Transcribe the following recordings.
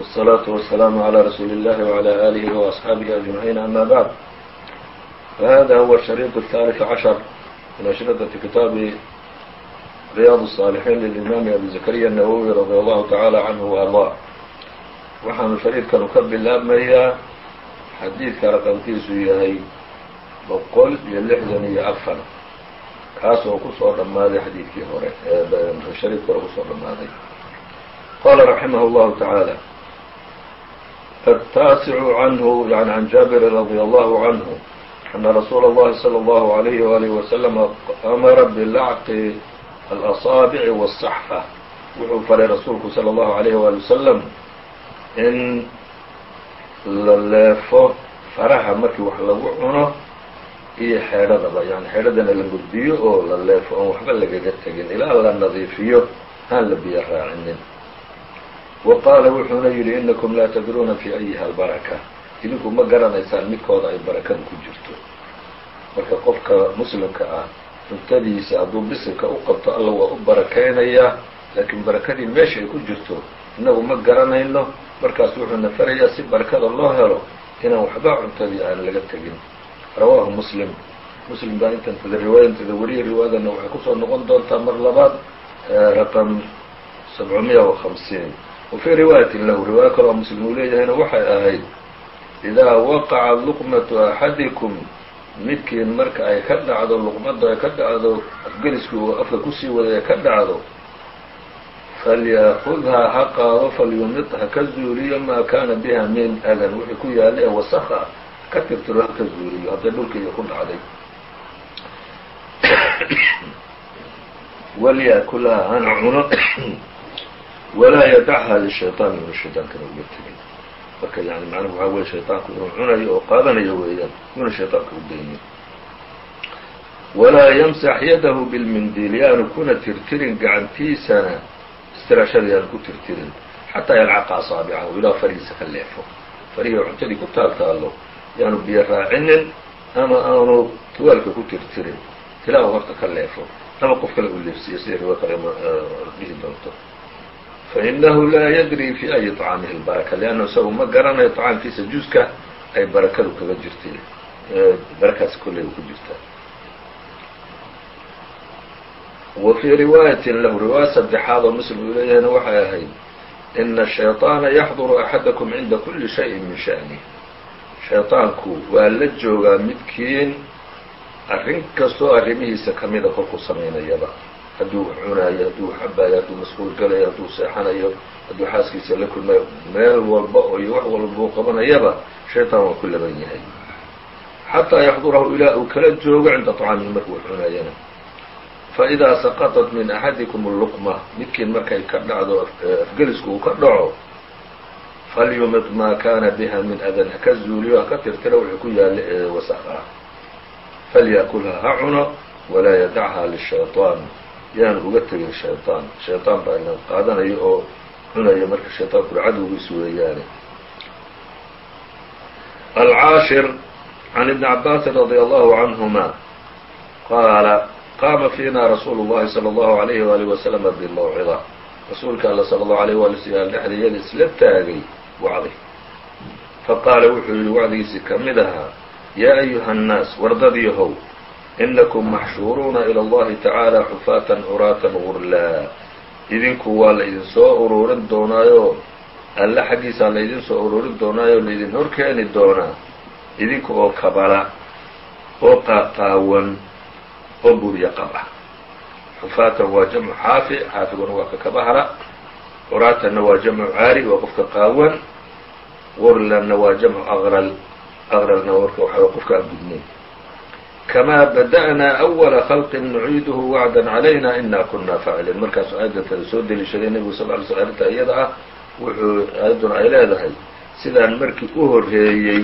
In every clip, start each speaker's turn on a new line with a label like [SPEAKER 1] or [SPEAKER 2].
[SPEAKER 1] والصلاaة والسلام على رsuuل الlh وعlى آله وأصحaaبه أجمعين أmا bعd فhذا هو الشhريط الثالث عشhر من أشhرطة kitaaب رyاض الصالحين للإmام أبي زكريا النووي رضي الله تعالى عنه وأرضاه waxaanu شhريطkanu ka bilaabmayaa xadiidka رqمkiisu yahay boqol iyo لحdan iyo afar kaas oo kusoo dhammaaday xadiidkii hore shariidkii hore kusoo dhammaaday qala رaحimه الله تعالى التاسع عنه يعني عن جابر رضي الله عنه أن رsuuل الlhi صلى الله عليه وآله وسلم أmra بلacqi الأصاaبع والصحفة wuxuu faray rasuulku صلى الله عليه وaلي وسلم in la leefo faraha markii wax lagu cuno iyo xeedhadaba yani xeedhadana la gurdiyo oo la leefo oon waxba lagaga tegin ilaa la nadiifiyo aan la biyo raacinin wa qaala wuxuuna yidhi inakum laa tadruuna fii ayiha albaraka. Idinku ma garanaysaan midkooda ay barakadu ku jirto. Marka qofka muslimka ah cuntadiisa hadduu bisilka u qabto alla waa u barakaynayaa laakiin barakadii meesha ay ku jirto innagu ma garanayno. Markaas wuxuuna farayaa si barakada loo helo inaan waxba cuntadii aan laga tegin. Rawaahu muslim. Muslim baa intantada riwaayanteeda weriya riwaayadana waxay ku soo noqon doontaa mar labaad raqam sabcumiya wa hamsiin wfii riwaayatin lahu riwaayo kaloo muslim uu leeyahayna waxay ahayd idaa waqaca luqmatu axadikum midkiin marka ay ka dhacdo luqmadu ay ka dhacdo afgeliskii uu afka ku sii waday ay ka dhacdo falyakudhaa ha qaado falyumid ha ka zuuliyo maa kaana biha min adan wixii ku yaalla ee wasakha ka tirtiro ha ka zuuliyo hadday dhulkiiyo ku dhacday. Walyakulaha hana cuno walaa yadachaa lishayطaan inuu shayطaankana uga tegin marka yani macnuhu waxaa weye shayطaanku inuu cunayo oo qaadanayo weeyaan yuuna shayطaanka u daynin walaa yamsax yadahu bilmindiil yaanu kuna tirtirin gacantiisana istiraashada yaanu ku tirtirin xataa yalcaqa asaabicahu ilaa farihiisa ka leefo farihii cuntadii ku taal taallo yaanu biyo raacinin ama aanu tuwaalka ku tirtirin ilaa uu horta ka leefo ama qof kale uu leefsiiyo sida riwa kale dhihi doonto fainahu laa yadri fi ayi طcaamihi اlbaraka lannu isagu ma garanayo طcaamkiisa juska ay barakadu kaga jirtay barakaasi kolleyba ku jirta wa fii riwaayatin lahu riwaaya saddexaad oo muslim uu leeyahayna waxay ahayd ina الshayطaana yaxduru axadakum cinda kuli shayin min sha'nih shayطaanku waa la joogaa midkiin arrin kastoo arrimihiisa kamida kolkuu samaynayaba hadduu cunaayo hadduu xabaayo hadduu masquul galayo hadduu seexanayo hadduu xaaskiisa la kulmayo meel walba oo iyo wax walba uu qabanayaba shayطaan waa ku laban yahay xataa yaxdurahu ilaa uu kala joogo cinda طcaamihi markuu cunaayana faidaa saqaطat min axadikum luqma midkiin markay ka dhacdo afgelisku uu ka dhaco falyumid maa kana biha min adan haka zuuliyo haka tirtira wuxuu ku yaalla ee wasaq ah falyakulha ha cuno walaa yadachaa lishayطaan yaanu uga tegin shayطaan shayطaan baa ina qaadanayo oo cunayo marka shayطaankuna cadowgiisu weeyaane alcaashir can ibni cabaasin radi allahu canهuma qaala qaama fiina rasuulu اllahi salى اllahu عalayhi waalih waslama bimawcida rasuulka alla salى اllahu alayh wali slam dhexdayada isla taagay wacdi faqaala wuxuu yihi wacdigiisii ka mid ahaa yaa ayuha الnaas wardadyahow inakum maxshuuruuna ilى اllahi tacaala xufaatan curaatan gurlaa idinku waa la idin soo ururin doonaayo alle xaggiisaa la idin soo ururin doonaayo laydin hor keeni doonaa idinka oo kabala oo qaaqaawan oo burya qab ah xufaatan waa jamcu xaafi xaafiguna waa ka kabahara curaatanna waa jamcu caari waa qofka qaawan gurlanna waa jamcu aqral aqralna warka waxaa qofka aan gudnayn kamaa bada'naa awala khalqin nuciiduhu wacdan calayna inaa kunaa faaciliin markaasuu aayaddantada soo deliishaday nebigu sal ly sl arrinta iyada ah wuxuu aayadduna ay leedahay sidaan markii u horreeyey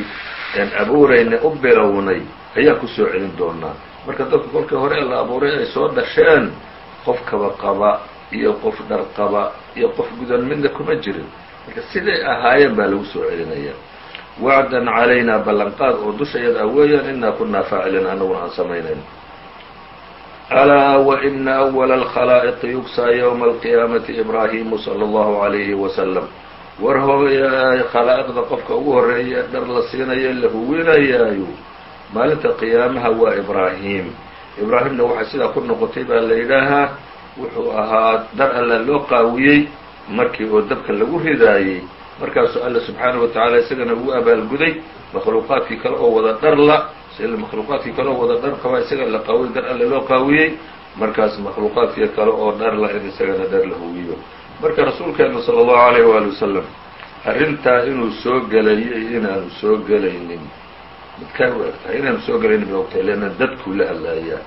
[SPEAKER 1] aan abuuraynay u bilownay ayaan ku soo celin doonaa marka dadku kolkii hore la abuuray ay soo dhasheen qof kaba qaba iyo qof dhar qaba iyo qof gudan midna kuma jirin marka siday ahaayeen baa lagu soo celinaya wacdan calaynaa ballanqaad oo dusha yadaa weeyaan inaa kunaa faacilin annaguna aan samaynayno alaa waina awala alkhalaa'iqi yugsaa yowma alqiyaamati ibraahimu sala allahu calayhi wasalam war hooya khalaa'iqda qofka ugu horreeya dhar la siinaya la huwinayaayo maalinta qiyaamaha waa ibraahim. Ibraahimna waxay sidaa ku noqotay baa la yidhaahaa wuxuu ahaa dar alla loo qaawiyey markii oo dabka lagu ridaayey markaasuu alla subxaanahu wa tacaala isagana ugu abaalguday makhluuqaadkii kale oo wada dhar la makhluuqaadkii kale oo wada dhar qabaa isaga la qaawiyey dar alle loo qaawiyey markaas makhluuqaadkii kale oo dhar la in isagana dhar la huwiyo marka rasuulkeena sala allahu alayh waali wasalam arrintaa inuu soo gelayo iyo inaanu soo gelaynin midkaan u eg tahay inaanu soo gelaynin bay ogtahay leanna dadkuu la hadlaayaa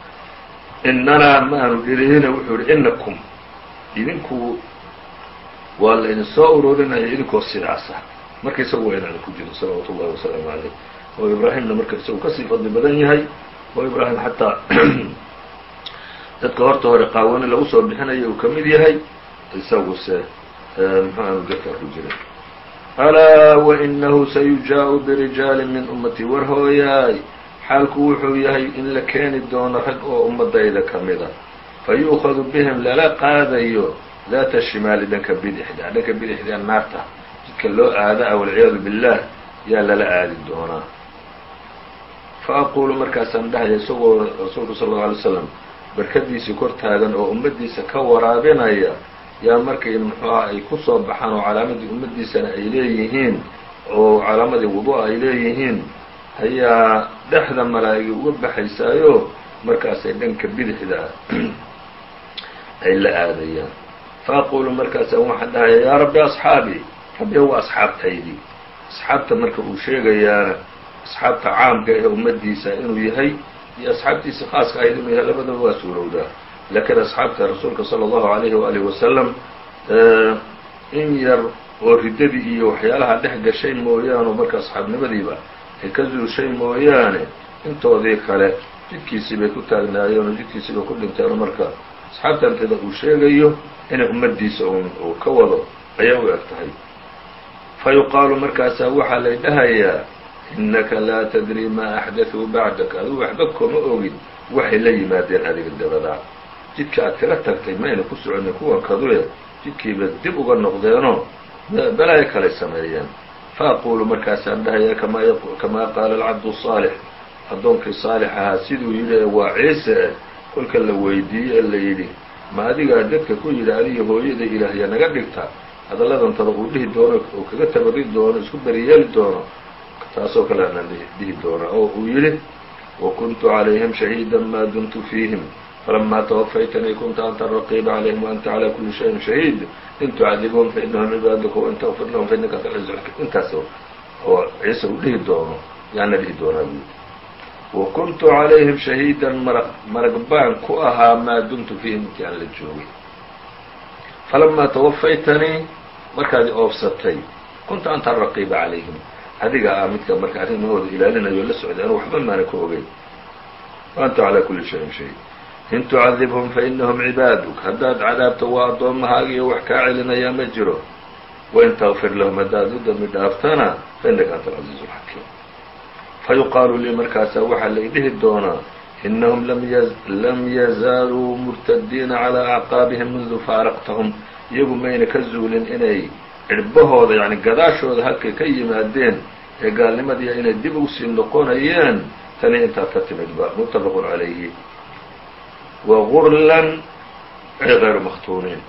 [SPEAKER 1] inanaa ma dhirihina wuxuu yihi inakum idinku waa la idin soo ururinaya idinkoo sidaasa. Marka isagu waa ku jirin salawaatu ullahi wasalaamu calayh oo ibraahimna marka isagu ka sii fadli badan yahay oo ibraahim xataa dadka horta hore qaawani lagu soo bixinayo uu ka mid yahay isaguse muxuu aanu dadka ku jirin alaa wainahu sayujaaءu birijaali min ummatii war hooyaay xaalku wuxuu yahay in la keeni doono rag oo ummadayda ka mida fayu'khadu bihim lala qaadayo daata shimaali dhanka bidixda dhanka bidixda naarta jidka loo aada walciyaadu biاllah yaa lala aadi doonaa fa aqulu markaasaan dhahaya isagoo rasuulku sal اllau alay slam barkadiisii kor taagan oo ummaddiisa ka waraabinaya yaa markay muxuuha ay ku soo baxaan oo calaamadii ummaddiisana ay leeyihiin oo calaamadii wudu' ay leeyihiin ayaa dhexda malaa'igi uga baxaysaayo markaasay dhanka bidixda ay la aadayaan fa aqulu markaasaan waxaan dhahaya yaa rabbi asxaabii rabbiya waa asxaabtaydii asxaabta marka uu sheegayaana asxaabta caamka ee ummaddiisa inuu yahay iyo asxaabtiisa khaaska ahayd inuu yahay labadaba waa suurowdaa laakiin asxaabta rasuulka sala allahu alayhi waalihi wasalam in yar oo riddadii iyo waxyaalaha dhex gashay mooyaane marka asxaabnimadiiba ay ka zuushay mooyaane intoodii kale jidkiisii bay ku taagnaayeen oo jidkiisii bay ku dhinteen marka asxaabtantada uu sheegayo inay ummaddiisa uu ka wado ayaa u eg tahay. Fa yuqaalu markaasaa waxaa lay dhahayaa innaka laa tadri maa axdaثuu bacdaka. Adigu waxba koma ogin waxay la yimaadeen adiga dabadaa jidka aad kaga tagtay mayna ku soconin kuwan kadue jidkiiba dib uga noqdeenoo balaayo kalay sameeyeen. Fa aquulu markaasaan dhahaya kamaa qaala alcabdu saalix. Addoonkii saalix ahaa siduu yidhi ee waa ciise. eh kolka la weydiiyey ee la yidhi ma adigaa dadka ku yidhi adiga hooyada ilaahya naga dhigta? Hadalladantada uu dhihi doono uu kaga tabari doono isku beriyeeli doono. Taasoo kale anaan dhihi doona oo uu yidhi wakuntu calayhim shahiida maa dumtu fiihim. Falamaa twafaytanii kunta anta raqiiba calayhim waanta calaa kuli shayin shahiid. In tucadibhum fainahum cibaaduka wain tغfir lahum fainaka xakiim intaas oo ciise uu dhihi doono yaana dhihi doonaa buyi wakuntu calayhim shahiidan marag baan ku ahaa maa dumtu fiihim intii aan la joogay. Falamaa twafaytanii markaad oofsatay kunta anta raqiiba calayhim adiga ah midka marka arrimahooda ilaalinayo la socday anu waxba maana ka ogeyn. Waanta calaa kuli shayin shahiid. In tucadibhum fainahum cibaaduk haddaad cadaabto waa addoommahaaga iyo wax kaa celinayaa ma jiro. Wain takfir lahum haddaad u dembi dhaaftana fainaka anta alcaziizu alxakiim fayuqaalu lii markaasa waxaa lay dhihi doonaa inahum lam yazaaluu murtadiina calaa acqaabihim mundu faaraqtahum iyagu mayna ka zuulin inay cirbahooda yani gadaashooda halkay ka yimaadeen ee gaalnimadiiya inay dib u sii noqonayaan tani intaa ka timidba ba muttafaqun calayhi wagurlan ay غayru makhtuuniin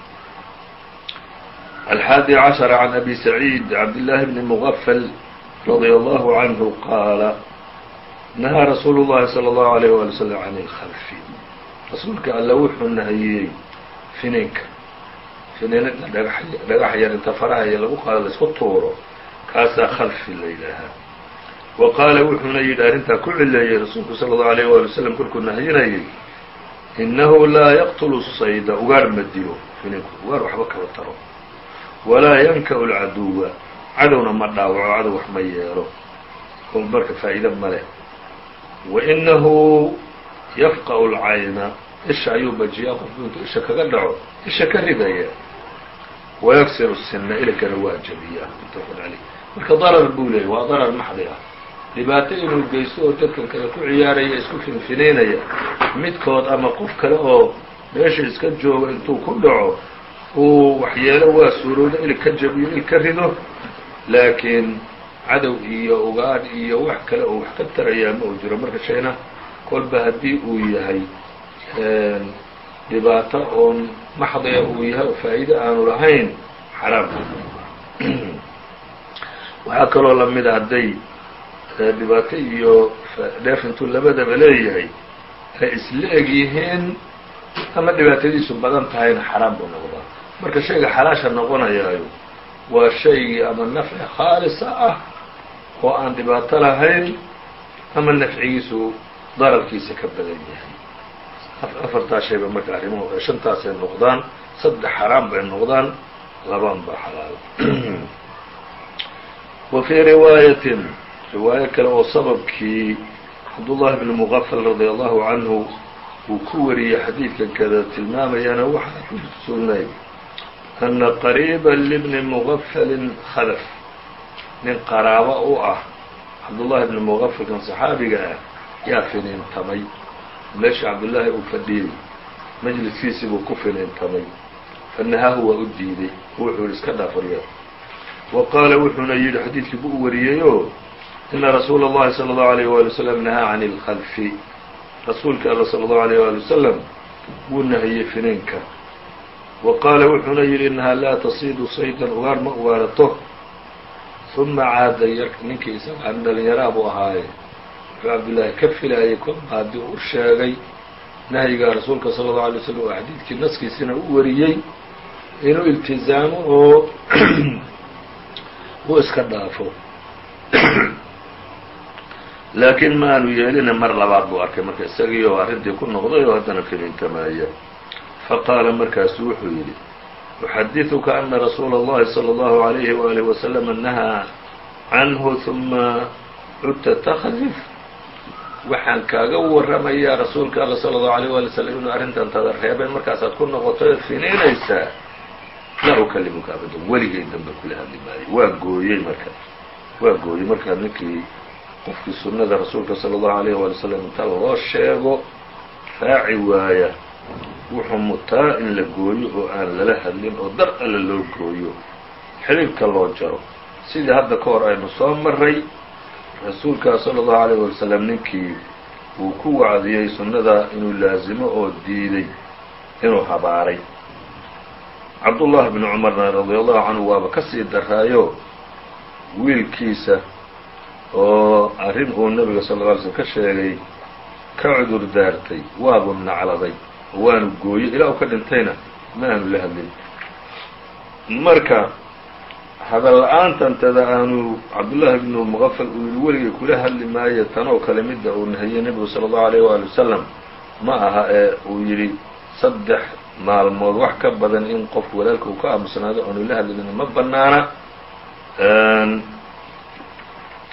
[SPEAKER 1] alxaadi cashara can abi saciid cabd bni mugafal radيa allahu canhu qaala nahaa rasuulu llahi salى اllahu عalيyh wali slm can اlkhalfi rasuulka alla wuxuu nahiyey fininka finiinada dhagax yar inta faraha iyo lagu qaado laisku tuuro kaasaa khalfi la yidhaahaa wa qaala wuxuuna yidhi arrintaa ku cileeyey rasuulku salى اllahu عalيyh wali wslam kolkuu nahiyinayay inahu laa yaqtulu sayda ugaar ma dilo fininku ugaar waxba kaba taro walaa yanka-u lcaduwa cadowna ma dhaawaco cadow wax ma yeelo. Oo marka faa'iide ma leh. Wa inahu yafqa'u lcayna isha ayuu bajiyaa qofku intuu isha kaga dhaco isha ka ridaya. Wayaksiru sinna ilikana waa jabiyaa muttafaqun caleyh marka darar buu leeyay waa darar maxdi ah. Dhibaato inuu geysto oo dadkan kale ku ciyaaraya isku finfinaynaya midkood ama qof kale oo meesha iska jooga intuu ku dhaco uu waxyeelo waa suuroodo ilig ka jabiyo il ka rido laakiin cadow iyo ugaadh iyo wax kale oo wax ka tarayaa ma uu jiro marka shayna kolba haddii uu yahay dhibaato oon maxdiya uu yahay oo faa'iide aanu lahayn xaraam. Waxaa kaloo lamida hadday dhibaato iyo dheef labadaba leeyahay ay isla eg yihiin ama dhibaatadiisu badan tahayna xaraam buu noqdaa. Marka shayga xalaasha noqonayaayo waa shaygii ama nafci khaalisa ah oo aan dhibaato lahayn ama nafcigiisu dararkiisa ka badan yahay. Afartaa shayba marka arrimuhu shantaasay noqdaan saddex xaraam bay noqdaan laban ba xalaal. Wa fii riwaayatin riwaayo kale oo sababkii cabdullahi bni muqafal radia allahu canhu uu ku wariyey xadiidkan kada tilmaamayana waxaa ku sugnayd ana qariiba libni muqafalin khadaf nin qaraabo u ah cabdullahi bni muqafalkan saxaabiga ah yaa finiintamay meesha cabdullaahi uu fadhiyey majliskiisii buu ku finiintamay fanahaahu waa u diiday wuxuu yihi iska dhaafurya wa qaala wuxuuna yidhi xadiidkii buu u wariyeyoo ina rasuula اllahi salى اllahu عalيyه wali waslm nahaa can اlkhalfi rasuulka alla salى اllahu عalيyه wali wasalam wuu nahiyey finiinka wa qaala wuxuuna yidhi inahaa laa tasiidu saydan ugaar ma ugaarato. Uma caada ninkii isaga dhalinyaraa buu ahaaye. Wuxuu cabdullaahi ka filaayay haddii u sheegay nahyiga rasuulka sala allau alay slam oo xadiidkii naskiisina u wariyey inuu iltizaamo oo uu iska dhaafo. Laakiin ma aanu yeelina mar labaad buu arkay marka isagii oo arrintii ku noqday oo haddana finiintamaaya faqaala markaasu wuxuu yidhi uxadiثuka ana rasuula اllahi salى اllahu عalayhi waalih waslm nahaa canhu ثuma cudta takdif waxaan kaaga warramayaa rasuulka alla salى اllahu alيyه wali slm inuu arrintan tada reebay markaasaad ku noqoto eed finiinaysaa laa ukalimuka abadan weligay dambe kula hadli maayo waa gooyey marka waa gooyey marka ninkii qofkii sunnada rasuulka salى اllahu alayh wali slam inta loo sheego raaci waaya wuxuu mutaa in la gooyo oo aan lala hadlin oo dar alla loo gooyo xidhiirka loo jaro. Sidii hadda ka hor aynu soo maray rasuulkaa sala allahu alayh wali salam ninkii uu ku wacdiyey sunnada inuu laasimo oo diiday inuu habaaray. Cabdullahi bni cumarna radia allahu canhu waaba ka sii daraayo wiilkiisa oo arrin uu nabiga sal lla alay slm ka sheegay ka cudur daartay waabuu nacladay waanu gooyey ilaa uu ka dhintayna ma aanu la hadlin. Marka hadal la'aantantada aanu cabdullaahi bnu muqafal uu yidhi weligay kula hadli maayo tanoo kale midda uu nahiyey nebigu sala allahu alayh waali wasalam ma aha ee uu yidhi saddex maalmood wax ka badan in qofku walaalka uu ka aamusnaado aanu la hadlin ma banaana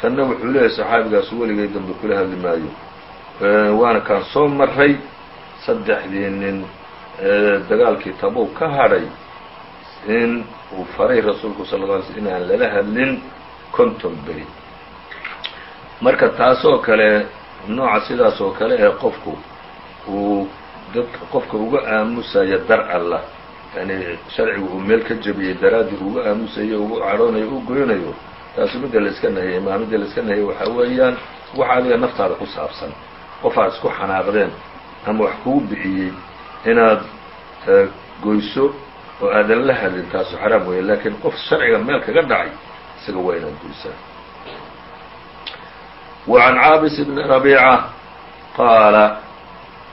[SPEAKER 1] tanna wuxuu leeyahay saxaabigaasu weligay dambe kula hadli maayo. Waana kaan soo maray saddexdii nin dagaalkii tabuug ka hadhay in uu faray rasuulku sal lla alay inaan lala hadlin konton beri. Marka taasoo kale nooca sidaas oo kale ee qofku uu dadka qofka uga aamusaya dar alla yani sharcigu uu meel ka jebiyey daraaddii uga aamusayo ugu cadhoonayo u goynayo taasu midda la iska maa midda la iska nahiyey weeyaan waxa adiga naftaada ku saabsan qof isku xanaaqdeen ama wax kugu bixiyey inaad goyso oo aadan la hadlin taasu xaraam weeye laakiin qof sharciga meel kaga dhacay isaga waa inaad goysaa وعn cاabس بن ربيcة qاala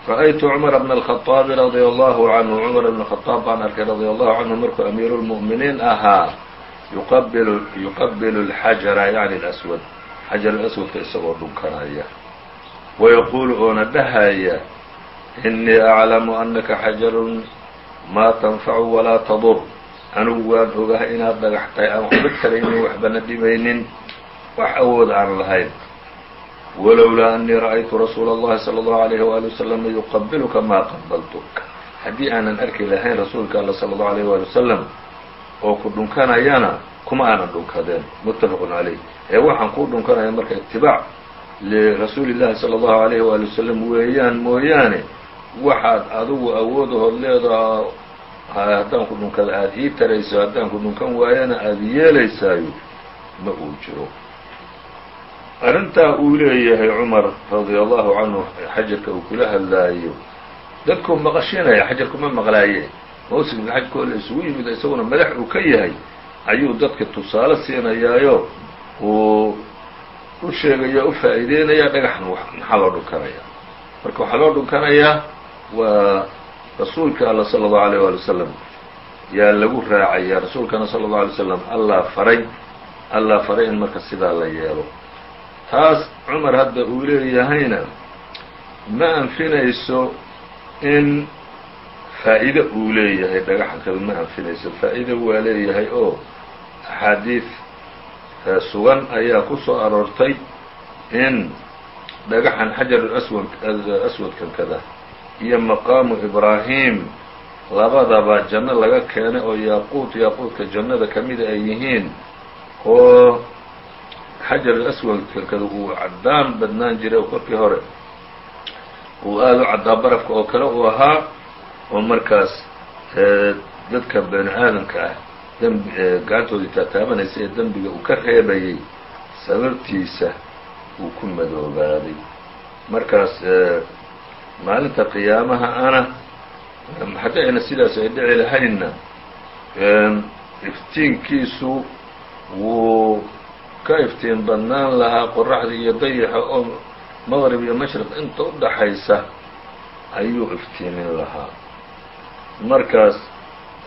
[SPEAKER 1] رأytu cمر بن الخطاaب رضي الله عnه cمر بن خطاaب baan arkay رضي الله عnه markuu أميir المؤمiنiin ahaa yuqabilu الxajara yعni الأswad xajar aswadka isagoo dhunkanaya wayaquulu oona dhahaya إنii أclamu أnaka xajarun maa tanfacu walaa tadur anigu waan ogahay inaad dhagax tahay aan waxba taraynin waxbana dhibaynin wax awood aan lahayn walowlaa أnii ra'aytu rasuula الlahi salى الlahu عalيh wali waslm yuqabiluka maa qabaltuk haddii aanan arki lahayn rasuulka alla salى الlahu عalيه wali wasalam oo ku dhunkanayana kuma aanan dhunkadeen muttafaqun calayh ee waxaan kuu dhunkanaya marka itibaac lirasuuli llahi sala allahu alayhi waali wasalam weeyaan mooyaane waxaad adigu awoodahood leedaha haddaan ku dhunkada aada ii tarayso haddaan ku dhunkan waayana aada yeelaysaayo ma uu jiro. Arrintaa uu leeyahay cumar radia allahu canhu xajarka uu kula hadlaayo dadkuu maqashinaya xajarku ma maqlaaye. Mawsimka xajkoo la isugu yimid isaguna madax uu ka yahay ayuu dadka tusaale siinayaayo uu u sheegaya u faa'iideynaya dhagaxna maxaa loo dhunkanaya? Marka waxaa loo dhunkanayaa waa rasuulka alla sala allahu alayh waali wasalam yaa lagu raacaya rasuulkana sala allahu alay slam allaa faray. Allaa faray in marka sidaa la yeelo. Taas cumar hadda uu leeyahayna ma anfinayso in faa'iide uu leeyahay dhagaxan kale ma anfinayso. Faa'iide waa leeyahay oo axaadiid sugan ayaa ku soo aroortay in dhagaxan xajar aswad aswadkan kada iyo maqaamu ibraahim. Labadaba janno laga keenay oo yaaquut yaaquudka jannada ka mida ay yihiin oo xajar aswadka kada uu caddaan badnaan jiray oo korkii hore. Uu aada u caddaa barafka oo kale uu ahaa oo markaas dadka bani aadamka ah dembi gacantoodii taataabanaysa ee dembiga uu ka reebayay sababtiisa uu ku madoobaaday. Markaas maalinta qiyaamaha ana haddii ayna sidaas ay dhici lahaynna iftiinkiisu wuu ka iftiin badnaan lahaa qoraxda iyo dayaxa oo maqrib iyo mashriq inta u dhaxaysa ayuu iftiimin lahaa. Markaas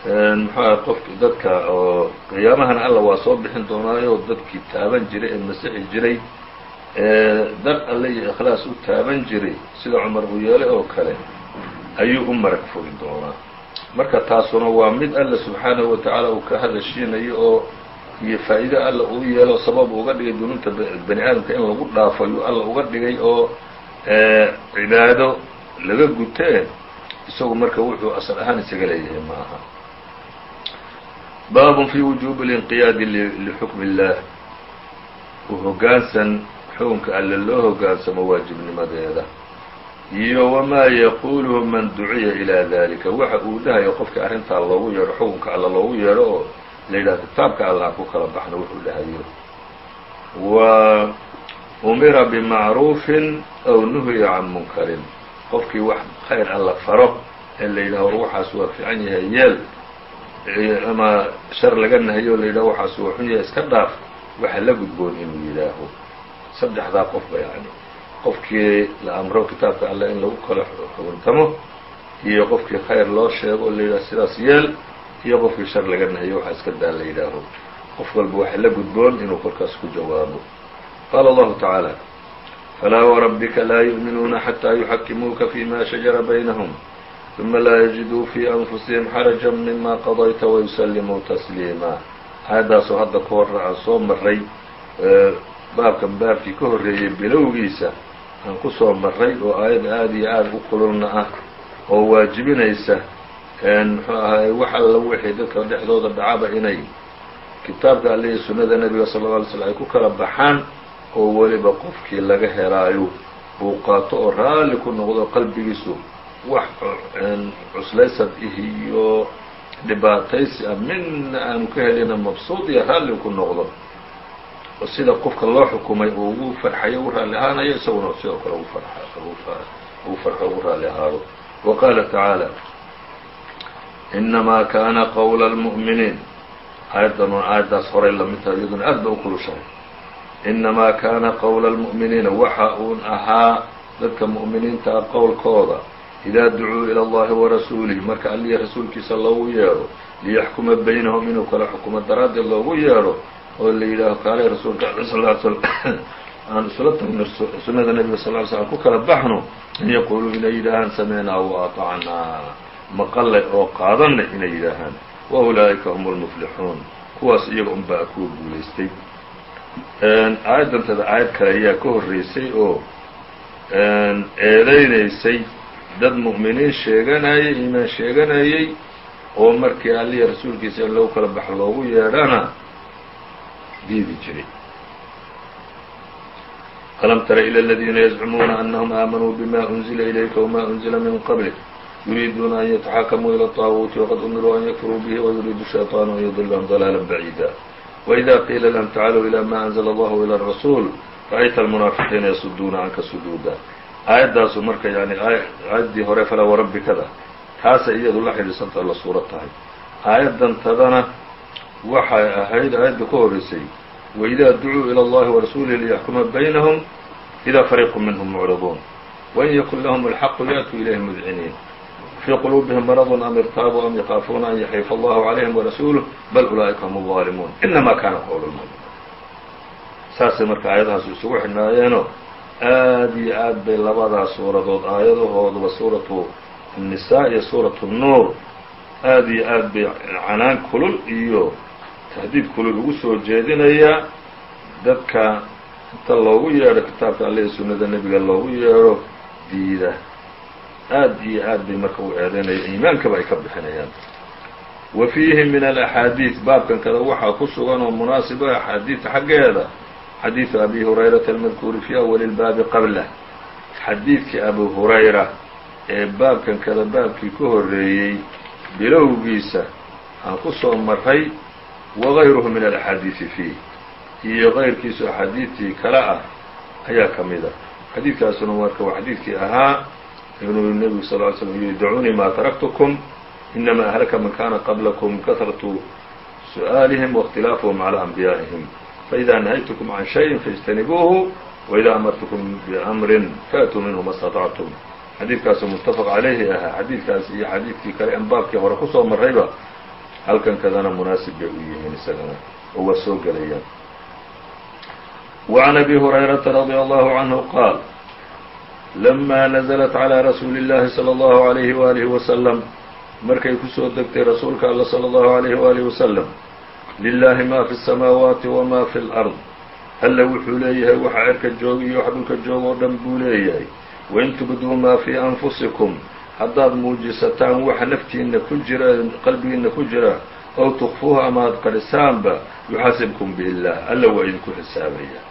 [SPEAKER 1] muxuuaha qofki dadka oo qiyaamahana alla waa soo bixin doonaayo dadkii taaban jiray ee masixi jiray dar alle iyo ikhlaas u taaban jiray sida cumar uu yeelay oo kale ayuu u marag furi doonaa. Marka taasuna waa mid alla subxaanahu watacaala uu ka hadashiinayo oo iyo faa'iide alla uu yeelo sabab uga dhigay dunuubta bani aadamka in lagu dhaafo ayuu alla uga dhigay oo cibaado laga gutee isagu marka wuxuu asal ahaan isaga leeyahay ma aha baab fi wujubi اlinqiyaadi lixukmi اllah u hoggaansan xukunka alle loo hoggaansamo waajibnimadeeda. Iyo wamaa yaquuluhu man duciya ilaa dalika waxa uu dhahayo qofkii arrintaa loogu yeedho xukunka alla loogu yeedho oo la yidhaha kitaabka alla ha ku kala baxno wuxuu dhahayo wa umira bimacruufin aw nuhiya can munkarin. Qofkii wax khayr alla faro ee la yidhaho waxaas waa fiican yahay yeel ama shar laga nahayo la yidhaho waxaas waa xun yahay iska dhaaf waxa la gudboon inuu yidhaaho saddexdaa qofba yani qofkii la amro kitaabka alle in lagu kala xuguntamo iyo qofkii khayr loo sheego oo la yidhaho sidaas yeel iyo qofkii shar laga nahayo waxaa iska daa la yidhaaho. Qof walba waxa la gudboon inuu kolkaas ku jawaabo. Qaala allahu tacaala falaa wrabbika laa yu'minuuna xataa yuxakimuuka fima shajara baynahum ثuma laa yajiduu fii anfusihim xaraja mima qadayta wayusallimuu tasliima aayaddaasoo hadda ka hor soo maray baabkan baabkii ka horreeyey bilowgiisa aan ku soo maray oo aayad aada iyo aada u kululna ah oo waajibinaysa muxuu ahaay wax alla wixii dadka dhexdooda dhacaba inay kitaabka alle iyo sunnada nebiga sal lla alay slam ay ku kala baxaan oo weliba qofkii laga helaayo uu qaato oo raalli ku noqdo qalbigiisu wax cuslaysad iyo dhibaataysi ah midna aanu ka helina mabsuud iyo raalli ku noqdo oo sida qofka loo xukumay uu ugu farxayo ugu raalli ahaanayo isaguna sidoo kale ugu farxo ugu raalli ahaado. Wa qaala tacaala inamaa kaana qowla almu'miniin. Aayaddan aayaddaas horay la mid tahay iyaduna aad ba u inamaa kaana qowla almu'miniina waxa uun ahaa dadka mu'miniintaa qowlkooda idaa ducuu ila allahi warasuulihi marka alliya rasuulkiisa loogu yeedho liyaxkuma baynahum inuu kala xukumo daraaddeed loogu yeedho oo la yidhaaho kaalay rasuulka ale sal ly slm aan isula tagno sunnada nebiga sal ly slm ku kala baxno an yaquuluu inay yidhaahaan samicnaa wa aطacnaa maqallay oo qaadanay inay yidhaahaan. Wa ulaa'ika hum lmuflixuun kuwaas iyaga un baa kuwa guulaystay. Aayaddantada aayad kale ayaa ka horreysay oo eedeynaysay dad mu'miniin sheeganayay iimaan sheeganayay oo markii alliya rasuulkiisa in lagu kala baxo loogu yeedhana diidi jiray alam tara ilى اladiina yazcumuuna anahum aamanuu bima unzila ilayka wma unzila min qablik yuriiduuna an yataxakamuu ilى الطaaguuti waqad umiruu an yakfuruu bihi wayuriidu الshayطaanu an yudilahum ضalaaلا baciida وإida qiila lahum tacaaluu ilى ma أnزla اllah ilى الrasuul ra'ayta almunaafiqiina yasuduuna canka suduuda aayaddaasu marka yani aayaddii hore falaa warabbikada taasay iyadu la xidhiidsantao la suuro tahay aayaddan tadana waxay ahayd aayadda ka horreysay waidaa ducuu ilى اllahi warasuulihi liyaxkuma baynahum idaa fariiqu minhum mucriduun wain yakun lahum alxaqu ya'tuu ilayhi mudciniin fii quluubihim maradun am irtaabuu am yakaafuuna an yaxiifa allahu calayhim warasuuluh bal ulaa'ika hum الظaalimuun inamaa kaana qowl lmu'min saasay marka aayadahaasu isugu xidhnaayeenoo aad iyo aad bay labadaas suuradood aayadahooduba suuratu الnisaa iyo suuratu الnuur aad iyo aad bay canaan kulul iyo tahdiid kulul ugu soo jeedinayaa dadka inta loogu yeedho kitaabka alle iyo sunnada nebiga loogu yeedho diida. Aad iyo aad bay marka u eedaynaya iimaankaba ay ka bixinayaan. Wa fiihi min alaxaadiid baabkan kada waxaa ku sugan oo munaasiba axaadiidta xaggeeda. Xadiidu abi hurayrata almadkuuri fii awali lbaabi qablah xadiidkii abu hurayra ee baabkan kada baabkii ka horreeyey bilowgiisa aan ku soo maray wagayruhu min alaxaadiidi fiih iyo kayrkiisu axaadiidtii kale ah ayaa ka mid a xadiidkaasuna marka waa xadiidkii ahaa inuu nebigu sal ly slm yihi dacuunii maa taraktukum inama ahlaka man kana qablakum kahratu su'aalihim waاkhtilaafuhum calى anbiyaa'ihim faإida nahaytukum can shayin faاjtanibuuhu waإida amartukum biamrin faatuu minhu ma اstaطactum xadiidkaasu muttafaq calayhi ahaa xadiidkaas iyo xadiidkii kale en baabkii hore kusoo marrayba halkan kadana munaasib bay u yihiin isagana oo waa soo gelayaan وعn أbي هريرةa رضي الله عنه qاaل لما نزلت عlى رsuuل اللahi صلى الله عليه وآله وسلم markay kusoo degtay rasuulka all صلى الله عليه وآله وسلم للahi ma في السماawaaتi وma في الأرض alle wuxuu leeyahay waxa cerka jooga iyo wax dhulka jooga oo dhan buu leeyahay wain tubduu maa fii anfusikum haddaad muujisataan waxa naftiinna ku jira qalbigiinna ku jira ow tukfuuha ama aad qarisaanba yuxaasibkum biillaah alla waa idinku xisaabaya.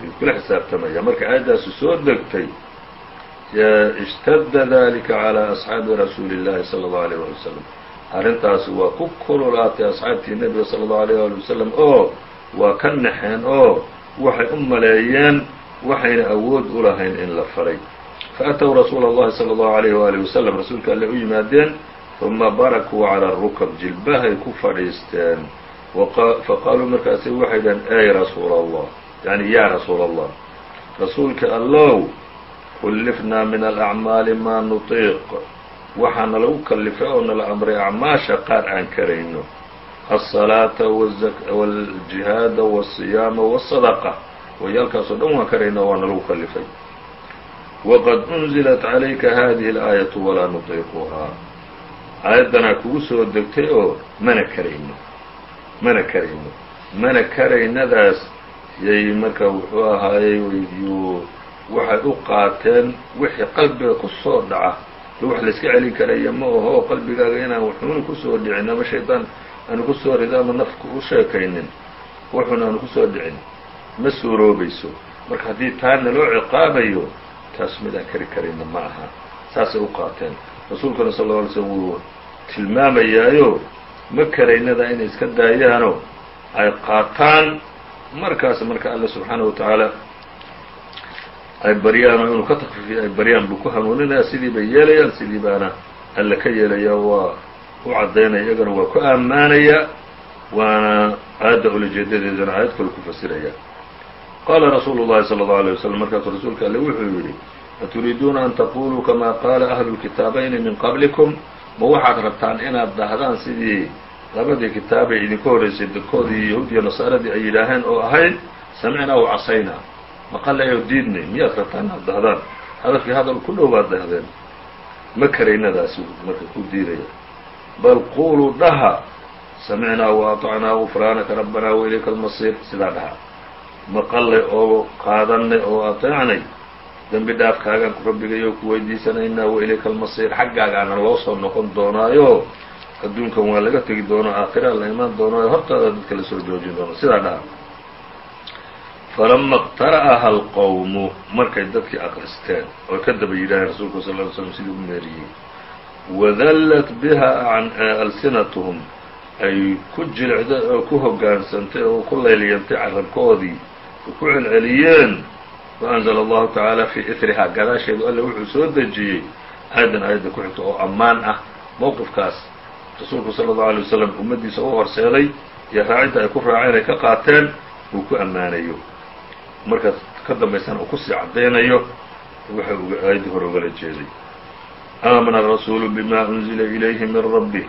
[SPEAKER 1] Idinkula xisaabtamaya. Marka aayaddaasu soo degtay ishtadda dalika calaa asxaabi rasuuli illahi sala allahu alayh ali wasalam arrintaasi waa ku kululaatay asxaabtii nebiga sala allahu alayh ali wasalam oo waa ka naxeen oo waxay u maleeyeen waxayna awood u lahayn in la faray faأtow rasuula اllahi salى اllahu عalayh waalih wasalam rasuulka alle u yimaadeen uma barakuu calى الrukab jilbahay ku fadhiisteen faqaaluu markaasi waxay dhaheen ey rasuula allah yani ya rasuula allah rasuulka allow kullifnaa min alacmaali maa nutiiq waxaa nalagu kallifay oo nala amray acmaasha qaar aan karayno alsalaata wاljihaada wالsiyaama wالsadaqa wayaalkaasoo dhan waan karayna waa nalagu kallifay waqad unzilat calayka hadihi اlaayaةu walaa nutiiquhaa aayaddanaa kugu soo degtay oo mana karayno mana karayno mana karaynadaas yay marka wuxuu ahaayey waxay u qaateen wixii qalbiga ku soo dhaca wax layska celin karaya ma aho qalbigaaga inaan wuxuuna ku soo dhicin ama shaydaan aanu ku soo rido ama nafku u sheekaynin wuxuuna aanu ku soo dhicin ma suuroobayso marka haddii taa naloo ciqaabayo taas midaan kari karayna ma aha. Saasay u qaateen. Rasuulkuna sal lla alay slm wuu tilmaamayaayo ma karaynada inay iska daayaano ay qaataan markaas marka alle subxaanahu wa tacaala ay baryaan oo inuu ka takfiifiyo ay baryaan buu ku hanuuninaya sidii bay yeelayaan sidii baana alle ka yeelaya waa u caddaynaya iyagana waa ku ammaanaya waana aayadda ulajeedadeedana aayad kale ku fasiraya qaala rasuul llahi sala allau alay wasalam markaasu rasuulka alle wuxuu yidhi aturiiduuna an taquluu kamaa qaala ahlu kitaabayni min qablikum ma waxaad rabtaan inaad dhahdaan sidii labadii kitaabee idinka horreysay dalkoodii yahuud iyo nasaaradii ay yidhaaheen oo ahayd samicnaa wa casaynaa maqalayo diidnay miyaad rabtaan inaad dhahdaan hadalkii hadal ku dhow baad dhahdeen ma karaynadaasi marka ku diidaya bal quuluu dhaha samicnaa wa aطacnaa gufraanaka rabbanaa waileyka almasiir sidaa dhahaa maqallay oo qaadanay oo ateecnay dembi dhaafkaagaan rabbigayo ku weydiisanaynaa wa ilayka almasiir. Xaggaagaana loo soo noqon doonaayo. Adduunkan waa laga tegi doonaa aakhiraa la imaan doonaayo. Hortaada dadka la soo joojin doono. Sidaa dhaha falama اqtara'aha alqowmu markay dadkii aqristeen oo ka daba yidhaaheen rasuulku sal ly slm sidii u meeriyey wadallat biha alsinatuhum ay ku jilicda oo ku hoggaansantay oo ku layliyantay carabkoodii. oo ku celceliyeen faأnzla allahu tacaala fii itrihaa gadaasheedu alle wuxuu soo dejiyey aadan aayadda ku xigta oo ammaan ah mowqifkaas rasuulku sala allahu alay wasalam ummaddiisa u horseeday iyo raacidda ay ku raaceen ay ka qaateen uu ku ammaanayo. Markaas ka dambaysana uu ku sii caddaynayo waxa uu aayaddii hore ugala jeeday. Aamana arasuulu bima unzila ilayhi min rabbih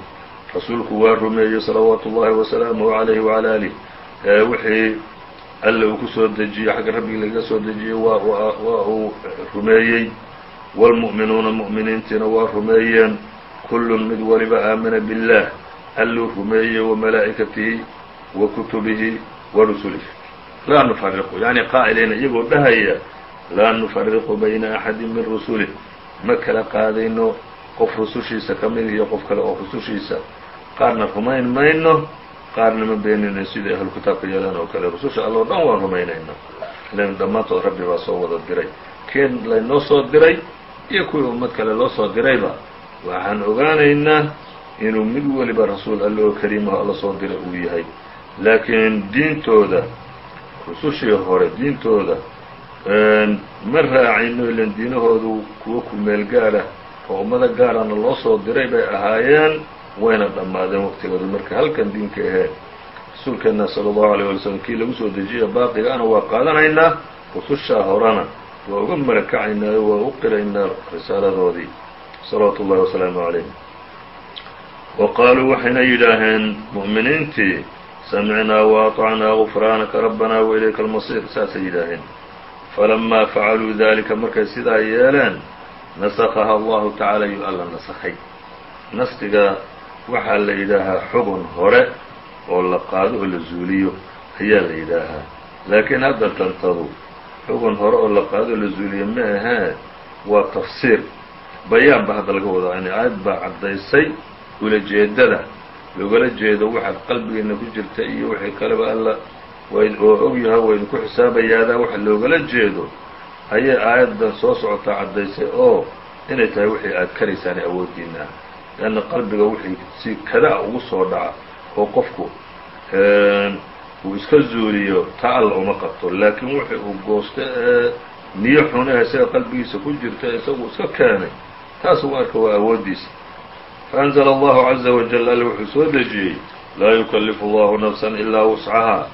[SPEAKER 1] rasuulku waa rumeeyey salawaatu ullahi wasalaamuhu calayhi wacala alih wixii alle uu ku soo dejiyey xagga rabbigii lagaga soo dejiyey waa uu rumeeyey. Wاlmu'minuuna mu'miniintiina waa rumeeyeen. Kullun mid waliba aamana biاllah alluu rumeeyey wamalaa'ikatihi wa kutubihi wa rusulihi. Laa nufariqu yacni qaa'iliina iyagoo dhahaya laa nufariqu bayna axadi min rusulih ma kala qaadayno qof rusushiisa ka mid iyo qof kale oo rusushiisa. Qaarna rumayn mayno qaarna ma beenina sida ahlu kitaabka yeelaan oo kale. Rususha alloo dhan waan rumaynayna ilan dhammaantood rabbi baa soo wada diray. Keen laynoo soo diray iyo kuwii ummad kale loo soo dirayba. Waxaan ogaanaynaa inuu mid weliba rasuul alle oo kariimaho alla soo diray uu yahay. Laakiin diintooda rusushii hore diintooda ma raacayno ilan diinahoodu kuwo ku meel gaara oo ummado gaarana loo soo diray bay ahaayeen wayna dhammaadeen waqtigooda marka halkan diinka ahee rasuulkeenna sala allahu alay wala slam kii lagu soo dejiya baaqigaana waa qaadanaynaa rusushaa horena. Waa uga marakacaynaayo waa u qiraynaa risaaladoodii salawaatu ullahi wasalaamu calayh wa qaaluu waxayna yidhaaheen mu'miniintii samicnaa waatacnaa gufraanaka rabbanaa wa ilayka almasiir. Saasay yidhaaheen falamaa facaluu dalika markay sidaa yeeleen nasakaha allahu tacaala yuu alla nasakhay. Naskiga waxaa la yidhaahaa xugun hore oo la qaado oo la zuuliyo ayaa la yidhaahaa. Laakiin hadda tantadu xugun hore oo la qaado oo la zuuliyo ma ahee waa tafsiir. Bayaan ba hadda laga wadaa yani aayad baa caddaysay ulajeedada loogala jeedo waxaad qalbigeena ku jirta iyo wixii kaleba alla oo og yaha waa idinku xisaabayaadaa waxa loogala jeedo ayay aayaddan soo socotaa caddaysay oo inay tahay wixii aad karaysaan ah leanna qalbiga wixii si kadaa ugu soo dhaca oo qofku uu iska zuuliyo taa alla uma qabto laakiin wixii uu goosto ee niyo xun ah isaga qalbigiisa ku jirta isagu iska keenay taas uu arka waa awooddiisa faأnzla allahu caza wajal alle wuxuu soo dejiyey laa yukallifu allahu nafsan ilaa wuscahaa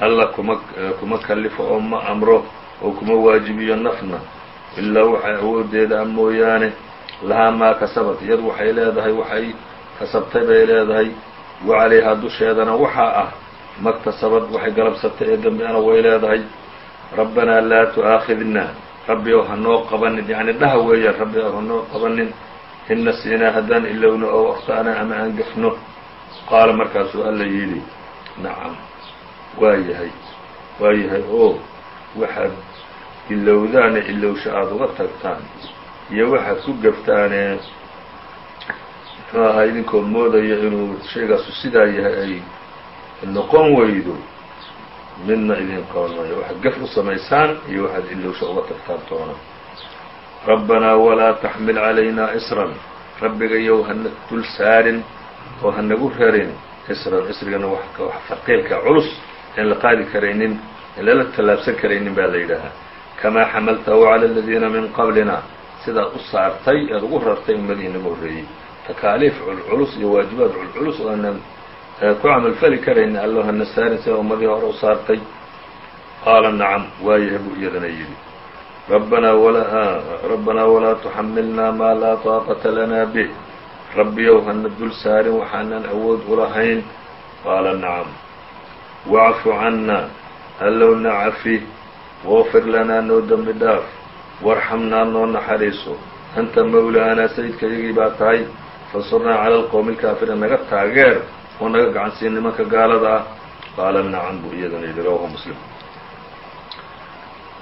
[SPEAKER 1] alla kuma kuma kallifo oo ma amro oo kuma waajibiyo nafna ilaa waxay awooddeeda a mooyaane lahaa maa kasabat. Iyadu waxay leedahay waxay kasabtay bay leedahay. Wa calayhaa dusheedana waxaa ah maktasabad waxay galabsatay ee dembiana way leedahay. Rabbanaa laa tu'aakhidna. Rabbi ow hanoo qabanin. Yacni dhaha weeyaan rabbi ow hanoo qabanin. In nasiinaa haddaan ilowno ow akhta'naa ama aan gafno qaala markaasuu alla yidhi nacam. Waa yahay waa yahay oo waxaad ilowdaane ilowsha aada uga tagtaan iyo waxaad ku gaftaane muxuu ahaa idinkoo moodaya inuu shaygaasu sidaa yahay ay noqon weydo midna idin qaban maayo waxaad gaf u samaysaan iyo waxaad ilowsha uga tagtaan toona. Rabbanaa walaa taxmil calaynaa isran. Rabbigayow hana dul saarin oo hanagu rarin isran. Isrigana wax faqiilka culus aan la qaadi karaynin aan lala tallaabsan karaynin baa la yidhaahaa. Kamaa xamaltahu cala aladiina min qablina sidaad u saartay ead ugu rartay ummadihii naga horreeyey takaaliif culculus iyo waajibaad culculus oo aanan ku camalfali karaynin allo hana saarin sida ummadihii hore u saartay. Qaala nacam waayahay buu iyadana yidhi. Rabbanaa rabbanaa walaa tuxamilnaa maa laa taaqata lanaa bih. Rabbiyow hana dul saarin waxaanan awood ulahayn qaala nacam wacfu cannaa allow na cafi waqfir lanaa noo dembi dhaaf warxamnaa noo naxariiso. Anta mawlaanaa sayidkayagii baa tahay fansurnaa cala alqowmi alkaafiriin naga taageer oo naga gacansiin nimanka gaalada ah. Qaala nacam buu iyadana yidhi rawahu muslim.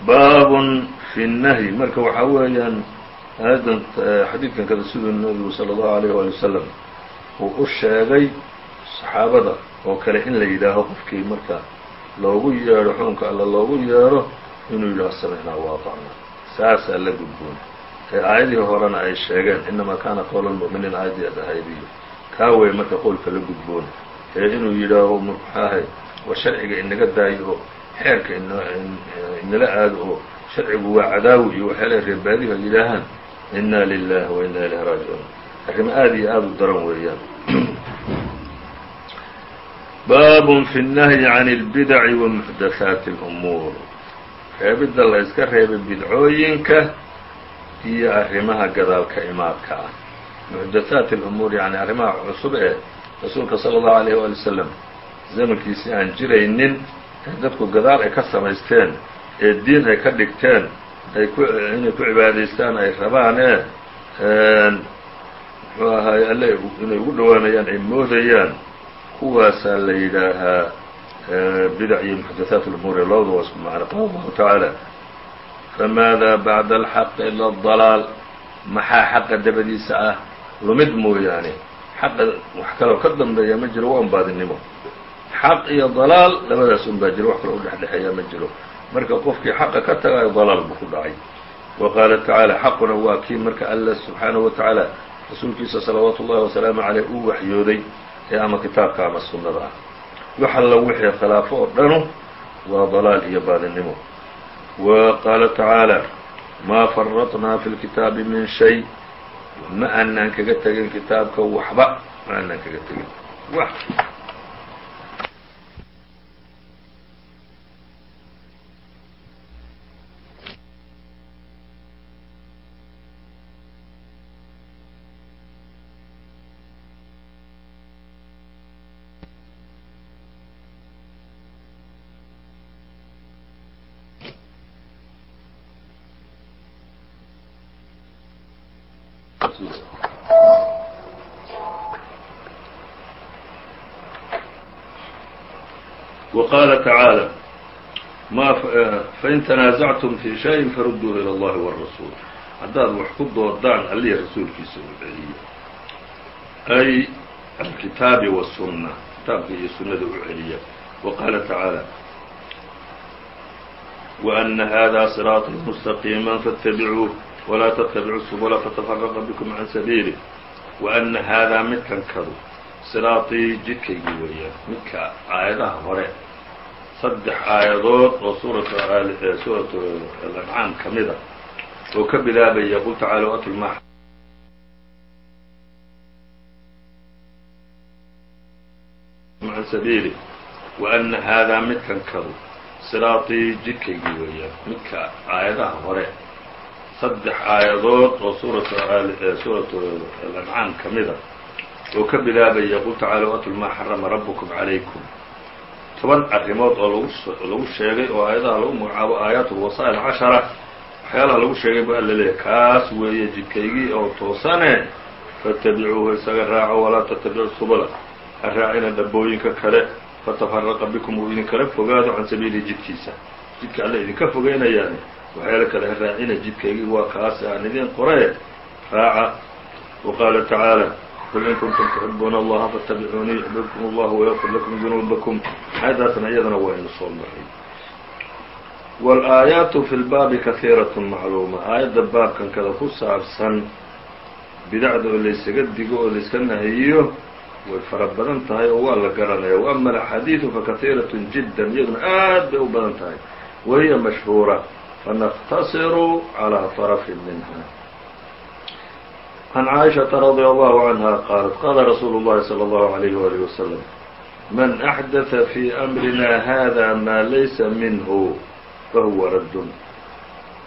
[SPEAKER 1] Baabun fi nnahyi marka waxaa weeyaan aayaddan xadiidkan kada siduu nabigu sala allahu alayh waali wasalam uu u sheegay saxaabada oo kale in la yidhaaho qofkii marka loogu yeedho xukunka alla loogu yeedho inuu yidhaaho samicnaa waatacnaa saasaa la gudboon ee aayadihii horena ay sheegeen inamaa kana qowla lmu'miniin aayaddii ad ahaydiyo kaa wey marka qowlka la gudboon ee inuu yidhaaho muxaahay war sharciga inaga daayo oo xeerka inala aado oo sharcigu waa cadaawi iyo waxyaalaha reebaadihu ay yidhaahaan inna lilahi wa inna ilayhi raajicuun arrimo aad iyo aad u daran weeyaan baab fi الnahyi can اlbidaci wa muxdathaati اlumuur reebidda la yska reebay bidcooyinka iyo arrimaha gadaal ka imaadka ah. Muxdathaat alumuur yani arrimaha cusub ee rasuulka sala allahu alayh waali wasalam zamankiisii aan jiraynin ee dadku gadaal ay ka samaysteen ee diin ay ka dhigteen ay ku inay ku cibaadaystaan ay rabaan ee muxuu ahaay alle inay ugu dhawaanayaan ay moodayaan. Kuwaasaa la yidhaahaa bidac iyo muxdathaat اlumuur labada waa isku macno. Qaala allahu tacaala famaada bacda alxaqi ila adalaal maxaa xaqa dabadiisa ah? Lumid mooyaane. Xaqa wax kaloo ka dambeeya ma jiro waa un baadinimo xaq iyo dalaal labadaas un baa jiro. Wax kaloo udhexdhexeeya ma jiro. Marka qofkii xaqa ka tagayo dalaal buu ku dhacay. Wa qaala tacaala xaquna waa kii marka alla subxaanahu wa tacaala rasuulkiisa salawaatu ullahi wasalaamu caleyh uu waxyooday ee ama kitaabka ama sunnada ah wax alla wixii khilaafo oo dhanu waa dalaal iyo baadinimo. Wa qaala tacaala maa faratnaa fi lkitaabi min shay. Ma aanaan kaga tegin kitaabka waxba ma aanaan kaga tegin. Wax وqاla tacaalى fain تنaaزcتm fي شhayءin faruduu ilى اllahi والrasuul haddaad wax ku doodaan allihi rasuulkiisa u celiya ay alkitaabi والsuنة kitaabka iyo sunada u celiya وqaala tacaalى وأna hada صراaطii مستقيima faاتبcuuه وlaa تتبعuu السبلا fatفرqa bكم عan sabiilه وأna haadaa midkan kadu siraaطii jidkaygii weeyaan midka aayadaha hore saddex aayadood oo suuratu suuratu alancaam ka mida oo ka bilaabaya qul tacaala atl ma an sabiili وأna haadaa midkan kadu siraaطii jidkaygii weeyaan midka aayadaha hore saddex aayadood oo suuratu suuratu alancaam ka mida oo ka bilaabaya qul tacaala atl maa xarama rabkm عalaykum toban arrimood oo lagu sheegay oo aayadaha lagu magacaabo aayaat lwasaa'il cashara waxyaalaha lagu sheegay bu alla leeyahy kaas weeye jidkaygii oo toosane faatabicuuhu isaga raaco walaa tattabicu subula ha raacina dhabooyinka kale fatafaraqa bikum uu idinkala fogaado can sabiili jidkiisa. Jidka alle idinka fogeynayaani waxyaala kale ha raacina jidkaygii waa kaas aan idin qorae raaca wa qaala tacaala qul in kuntum tuxibuuna allaha faاtabicuunii yuxbibkum allah wayغfir lakum dunuubakum aayadaasna iyadana waa inu soo maray wاlaayaatu fi lbaabi kahiiraة macluuma aayadda baabkan kada ku saabsan bidacda oo laysaga digo oo layska nahiyo way fara badan tahay oo waa la garanaya وama alaxaadiiثu fakahiiraة jidا iyaduna aad bay u badan tahay wahiya mashhuura fanاktasiru calىa طرف minha عن cائشhaةa رضي الله عنها qالت qاla رsuuل الlahi صلى الله عليه وaله وسلم من أحدث في أمrina hذا ma laysa minه fahuwa radd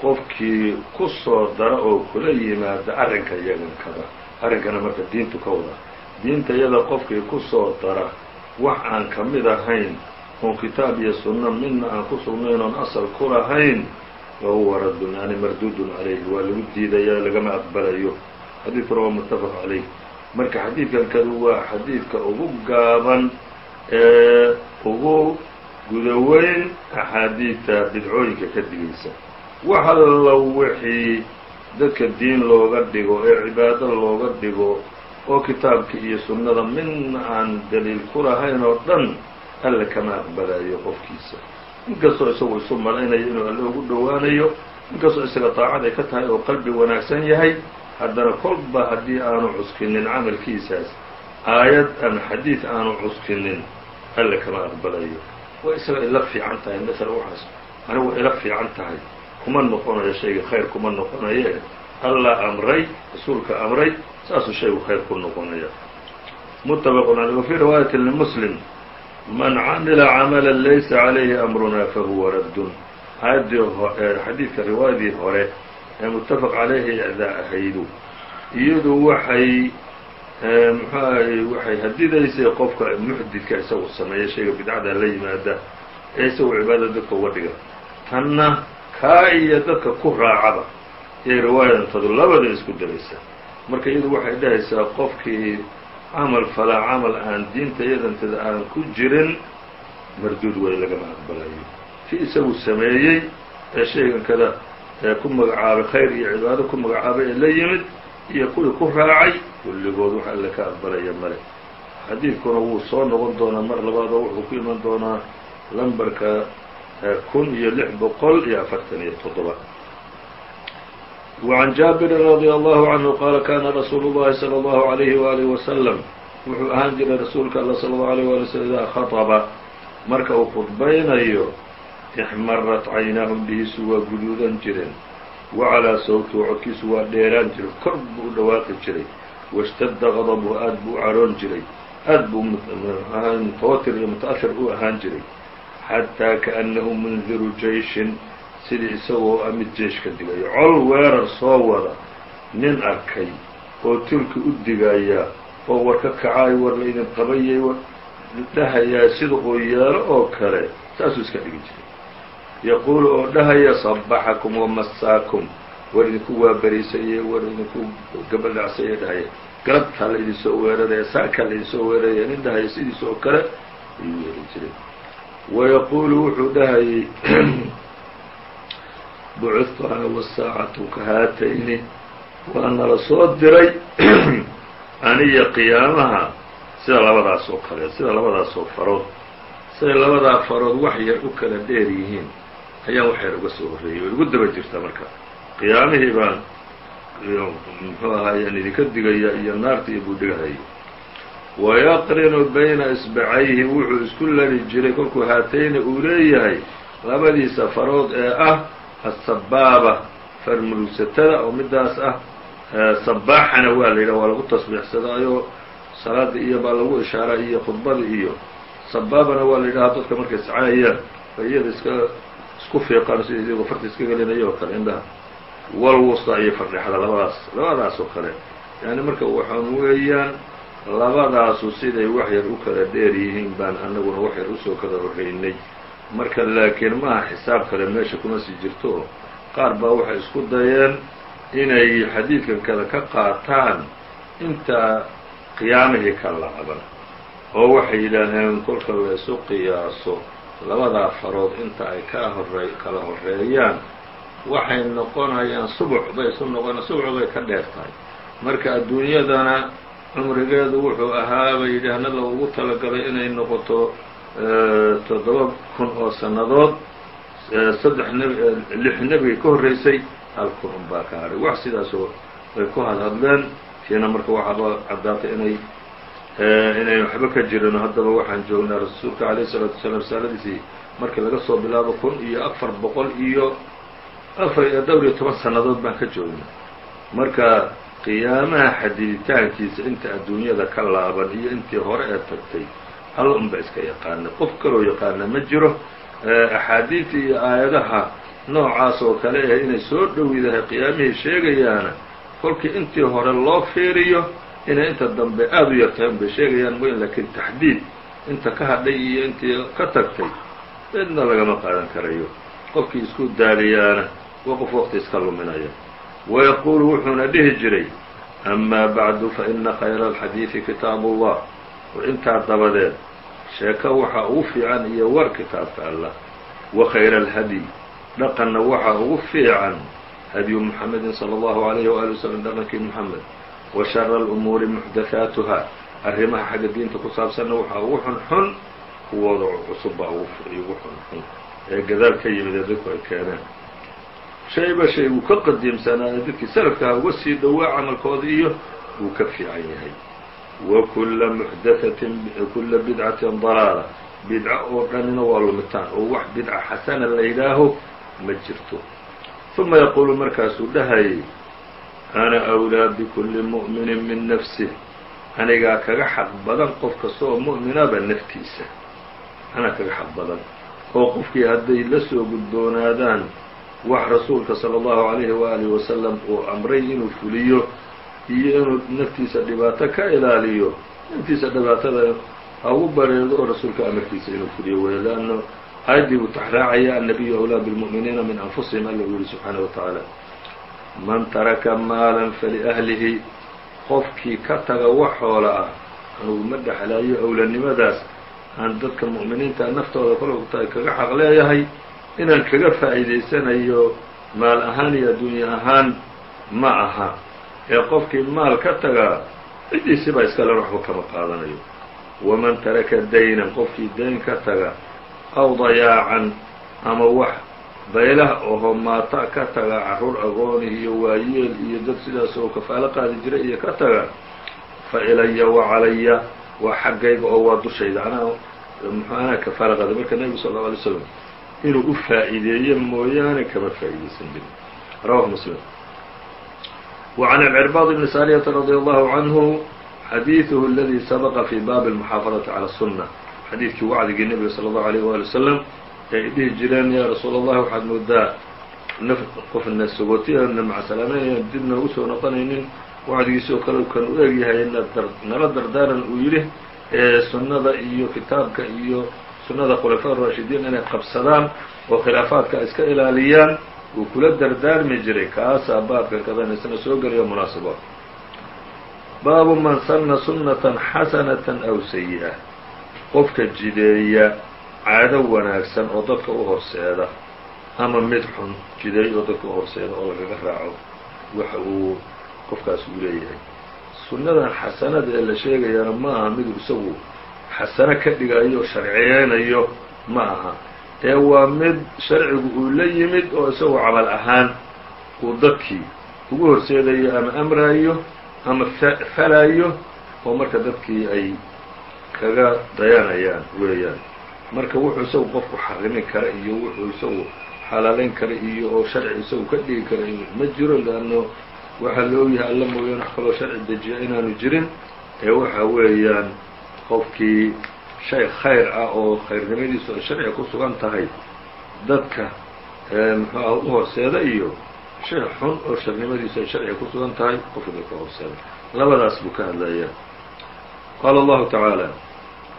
[SPEAKER 1] qofkii ku soo dara oo kula yimaada arrinka yagankada arrinkana marka diintu ka wada diinta yada qofkii ku soo dara wax aan ka mid ahayn oon kitaab iyo sunno midna aan ku sugnayn oon asal ku lahayn fahuwa raddun yani marduudun calayhi waa lagu diidaya lagama aqbalayo xadiidkuna waa muttafaq calayh marka xadiidkan kadu waa xadiidka ugu gaaban ee ugu gudaweyn axaadiidta bidcooyinka ka digaysa. Wax allo wixii dadka diin looga dhigo ee cibaado looga dhigo oo kitaabka iyo sunnada midna aan daliil ku lahayn oo dhan alle kama aqbalayo qofkiisa. Inkastoo isagu isu malaynayo inuu alle ugu dhowaanayo inkastoo isaga daacad ay ka tahay oo qalbi wanaagsan yahay haddana kolba haddii aanu cuskinin camalkiisaas aayad ama xadiid aanu cuskinin alle kama aqbalayo. Way isaga ila fiican tahay masala waxaas anigu ila fiican tahay. Kuma noqonayo shayga khayr kuma noqonaye allah amray rasuulka amray saasuu shaygu khayr ku noqonaya. Mutafaqun aley wafii riwaayati limuslim man camila camala laysa calayhi amruna fahuwa raddun. Aayaddii xadiidka riwaayadii hore ee muttafaq calayhi daa ahaydu. Iyadu waxay mxuahay waxay hadidaysay qofka muxdidka isagu sameeya shayga bidcada la yimaada ee isagu cibaada dadka uga dhiga. Tanna kaa iyo dadka ku raacaba iyay riwaayadantadu labada isku daraysaa marka iyadu waxay dhahaysaa qofkii camal falaa camal aan diinta iyadantada aan ku jirin marduud way lagama aqbalayo kii isagu sameeyey ee shaygan kada ee ku magacaabay khayr iyo cibaado ku magacaabay ee la yimid iyo kuwii ku raacay kulligood wax alle ka aqbalaya male xadiidkuna wuu soo noqon doonaa mar labaad oo wuxuu ku iman doonaa lambarka kun iyo lix boqol iyo afartan iyo toddoba وعn jaaبiri رadي الله عanهu qaala kana rasuul الlahi slى الlaهu عalيهi وaaliه وasلم wuxuu ahaan jiray rasuulka all slى الlaه عليه وalي وsلم idaa khaطba marka uu khudbaynayo ixmarat caynaahu indhihiisu waa guduudan jireen wacalaa sawtuhu codkiisu waa dheeraan jiray kor buu u dhawaaqi jiray washtadda qadabuhu aad buu u caroon jiray aad buu mutawatir iyo muta'ahir u ahaan jiray xataa kaأnnahu mundiru jeyshin sidii isagoo a mid jeish ka digayo col weerar soo wada nin arkay oo tulki u digaya oo war ka kacaay war laydin qabayay war dhahayaa sida uu yeelo oo kale saasuu iska dhigi jiray yaquulu oo dhahaya sabaxakum wamasaakum war idinku waaberiisayey war idinku gabadhacsayee dhahaya galabtaa la idin soo weeraraya saakaa la idin soo weeraraya nin dhahaya sidiisa oo kale ayuu yeeli jiray. Wayaquulu wuxuu dhahayay bucudtu ana wasaacatu ka haatayni waa nala soo diray aniya qiyaamaha. Sida labadaas oo kale sida labadaas oo farood. Siday labadaa farood wax yar u kala dheer yihiin ayaan wax yar uga soo horreeyey way igu daba jirtaa marka. Qiyaamihii baan muxuu ahaayaan idinka digaya iyo naarta iyo buudhigahayay wayaqrinu bayna isbacayhi wuxuu isku lari jiray kolkuu haatayni uu leeyahay labadiisa farood ee ah asabaaba farmurugsatada oo midaas ah sabaaxana waa la yidhaha waa lagu tasbiixsadaayo salaada iyo baa lagu ishaaraa iyo khudbada iyo sabaabana waa la yidhahaa dadka markay sacayayaan bay iyada iska isku fiiqaan sida idigoo farta iska gelinaya oo kale indhaha. Walwusta iyo fardhexda labadaas labadaas oo kale. Yani marka waxaan weeyaan labadaasu siday wax yar u kala dheer yihiin baan anaguna wax yar u soo kala horreynay marka laakiin maaha xisaab kale meesha kuma sii jirto. Qaar baa waxay isku dayeen inay xadiidkan kale ka qaataan inta qiyaamihii ka laaban oo waxay yidhaaheen kolka la isu qiyaaso labadaa farood inta ay ka horey kala horeeyaan waxay noqonayaan subuc bay isu noqona subuc bay ka dheer tahay. Marka adduunyadana cumrigeedu wuxuu ahaa bay yidhaahna loogu talagalay inay noqoto toddoba kun oo sannadood saddex nb lix nebiga ka horreysay hal kun un baa ka hadhay wax sidaasoo bay ku hadhadleen tiina marka waxaaba caddaatay inay inay waxba ka jirin haddaba waxaan joognaa rasuulka alayh الsalaatu wasalaam risaaladiisii markii laga soo bilaabo kun iyo afar boqol iyo afar dhowr iyo toban sannadood baan ka joognaa. Marka qiyaamaha xadiiditaankiisa inta adduunyada ka laaban iyo intii hore ee tagtay alla unba iska yaqaana qof kaloo yaqaana ma jiro. Axaadiidta iyo aayadaha noocaas oo kale ah inay soo dhowidahay qiyaamihii sheegayaana kolkii intii hore loo fiiriyo inay inta dambe aada u yartahay unbay sheegayaan moyn laakiin taxdiid inta ka hadhay iyo intii ka tagtay midna lagama qaadan karayo. Qofkii isku daaliyaana waa qof waqti iska luminaya. Wayaquulu wuxuuna dhihi jiray amaa bacdu faina khayra alxadiidi kitaabu ullah war intaa dabadeed sheeko waxa ugu fiican iyo war kitaabka allah. Wa khayra alhadyi dhaqanna waxa ugu fiican hadyu muxamedin salى اllahu alayhi waali waslm dhaqankii muxamed wa shara alumuuri muxdathaatuha arrimaha xagga diinta ku saabsanna waxaa ugu xun xun kuwooda cusub baa ugu xun xun ee gadaal ka yimid ee dadku ay keeneen shayba shay uu ka qadiimsanaayo dadkii salafkaha uga sii dhowaa camalkooda iyo wuu ka fiican yahay wa kula muxdathatin kula bidcatin dalaala bidco oo dhanina waa lumitaan oo wax bidca xasana la yidhaaho ma jirto uma yaquulu markaasuu dhahayay ana أwlىa bkuli muؤmini min nafsih anigaa kaga xaq badan qof kasta oo mu'minaba naftiisa anaa kaga xaq badan oo qofkii hadday la soo gudboonaadaan wax rasuulka salى الlahu عalayhi waalihi wasalam uu amray inuu fuliyo iyo inuu naftiisa dhibaato ka ilaaliyo naftiisa dhibaatada ha ugu bareedo oo rasuulka amarkiisa inuu fuliyo weyo lanno aayaddii buu taxraacaya annabiyu أwlىa bاlmuؤminiina min anfusihim alla uu yihi subxaanaه wa taعaalى man taraka maalan faliأhlihi qofkii ka taga wax xoola ah anugu ma dhexlaayo owlanimadaas aan dadka mu'miniinta naftooda koltaay kaga xaq leeyahay inaan kaga faa'iidaysanayo maal ahaan iyo adduunye ahaan ma aha. Ee qofkii maal ka tagaa ciddiisibaa iskale waxba kama qaadanayo. Waman taraka daynan qofkii dayn ka taga aw dayaacan ama wax baylaha oho maata ka taga carruur agoon iyo waayeel iyo dad sidaas oo kafaalo qaadi jira iyo ka taga fa ilaya wa calaya waa xaggayga oo waa dushayda. Anaa mxuanaa kafaalo qaada marka nebigu sal lla alay slam inuu u faa'iideeye mooyaane kama faa'iideysan jirin. Rawahu muslim. Wa can alcirbaad ibni saariyata radi allahu canhu xadiiduhu aladi sabaqa fi baabi almuxaafadati cala asunna xadiidkii wacdigii nebiga sala allahu alayh waali wasalam ay dhihi jireen yaa rasuul allahi waxaad moodaa naf qofna sagootiyaana macsalaamaynayaan dibna ugu soo noqonaynin wacdigiisoo kale kan u eegyahay nala dardaaran uu yidhi ee sunnada iyo kitaabka iyo sunnada khulafaa raashidiin inay qabsadaan oo khilaafaadka iska ilaaliyaan wuu kula dardaarmi jiray. Kaasaa baabka kadanaysana soo gelayo munaasabo baabu man sanna sunnatan xasanatan aw sayi-a qofka jideeya caado wanaagsan oo dadka u horseeda ama mid xun jideey oo dadka u horseeda oo lagaga raaco waxa uu qofkaas uu leeyahay. Sunnadan xasanada ee la sheegayaana ma aha miduu isagu xasano ka dhigayo sharciyeynayo ma aha. Ee waa mid sharcigu uu la yimid oo isagoo camal ahaan uu dadkii ugu horseedayo ama amraayo ama falayo oo marka dadkii ay kaga dayanayaan weeyaan marka wuxuu isagu qofku xarimin kara iyo wuxuu isagu xalaalayn kara iyo oo sharci isagu ka dhigi kara ma jiro leanno waxaa la ogyahay alla mooyaan wax kaloo sharci dejiya inaanu jirin. Ee waxa weeyaan qofkii shay khayr ah oo khayrnimadiisu ay sharciga ku sugan tahay dadka muxuu ah u horseeda iyo shay xun oo sharnimadiisu ay sharciga ku sugan tahay qofka dadka horseeda. Labadaas buu ka hadlayaa. Qaala allahu tacaala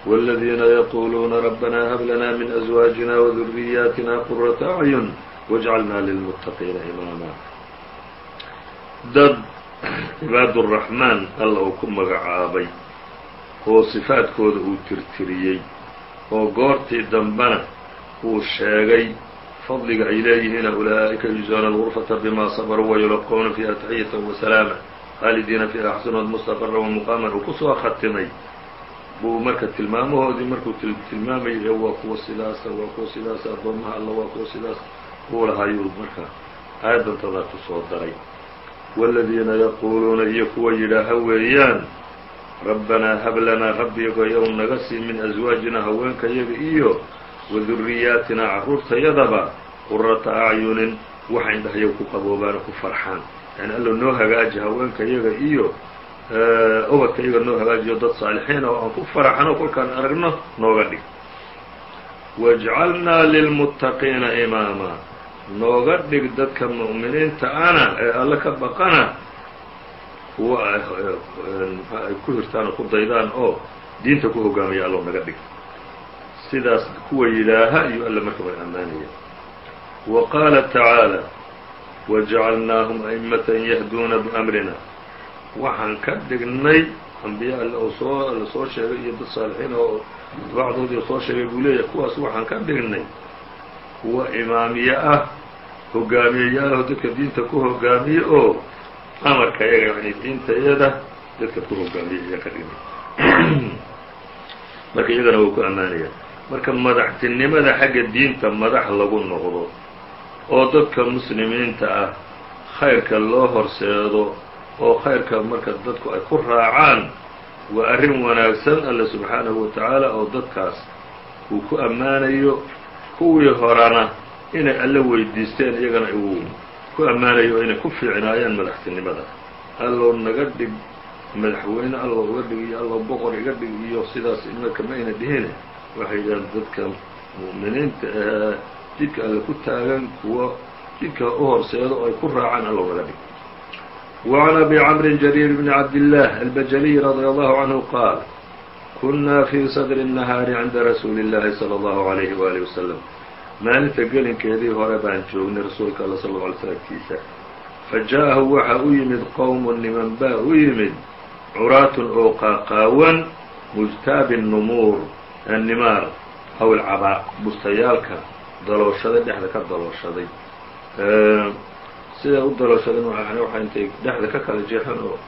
[SPEAKER 1] والذيina yquluuna رbna hb lna min أزواaجina وذuriyaatina qرaةa أعyun واجcalna lلمتقيina imaama dad cibaad الرaحmaan alla uu ku magacaabay oo صifaadkooda uu tirtiriyey oo goortii dambena uu sheegay fadliga ay leeyihiin أuلaئika يuزوna الغرفة bma صbrوا ويلqوna فيha تحية وسلاaما khاaldiina فيha xسنood مستqرa ومqاama uu kusoo khatimay buu marka tilmaamahoodii markuu tilmaamayay waa kuwa sidaasa waa kuwa sidaasa addoomaha alla waa kuwa sidaas uu lahaayuu marka. Aayaddantadaa ku soo daray. Waaladiina yaquuluuna iyo kuwa yidhaaha weeyaan rabbanaa hab lanaa rabbigayow naga sii min aswaajina haweenkayaga iyo wa duriyaatina carruurtayadaba qurata acyunin waxa indhahyaw ku qaboobaana ku farxaan. Yani allo noo hagaaji haweenkayaga iyo ubadka iyaga noo hagaajiyo dad saalixiina oo aan ku faraxno kolkaan aragno nooga dhig. Wajcalnaa lilmuttaqiina imaama. Nooga dhig dadka mu'miniinta ana ee alle ka baqana. Kuwa ay ku hirtaan oo ku daydaan oo diinta ku hogaamaya allow naga dhig. Sidaas kuwa yidhaaha iyo alle marka way ammaanaya wa qaala tacaalى wajacalnaahum a'immata yahduuna biamrina waxaan ka dhignay ambiya alle oo soo la soo sheegay iyo dad saalixiin oo atbaacdoodii soo sheegay buu leeyahay kuwaas waxaan ka dhignay. Kuwa imaamiye ah hogaamiyeyaalaho dadka diinta ku hogaamiye oo amarka yaga yani diintayada dadka ku hogaamiye ayaa ka dhignay. Marka iyagana wuu ku ammaanaya. Marka madaxtinimada xagga diinta madax lagu noqdo oo dadka muslimiinta ah khayrka loo horseedo oo khayrka marka dadku ay ku raacaan waa arrin wanaagsan alle subxaanahu wa tacaala oo dadkaas uu ku ammaanayo kuwii horena inay alle weydiisteen iyagana uu ku ammaanayo oo inay ku fiicnaayaan madaxtinimada. Alloo naga dhig madaxweyne allo uga dhig iyo allo boqor iga dhig iyo sidaas imaka ma ayna dhihine. Waxay yidhahaan dadka mu'miniinta ahee jidka alle ku taagan kuwa jidka u horseedo oo ay ku raacaan allo naga dhig وعn أbي cمr جرير بن عبد الله البجلي رضي الله عنه qاaل كنا في صدر النهاaر عnda رsuuل اللhi صلى الله عليه وآله وسلم maalinta gelinkeedii hore baan joognay rasuulka all sl اه عlay slm kiisa faجaءahu waxa u yimid qowm niman baa u yimid curaatun oo qaaqaawan mujtaabi النmuur الnimaar aw ilcabaa bustayaalka dalooshaday dhexda ka dalooshaday siday u dalooshaden waxa intay dhexda ka kala jeexeen oo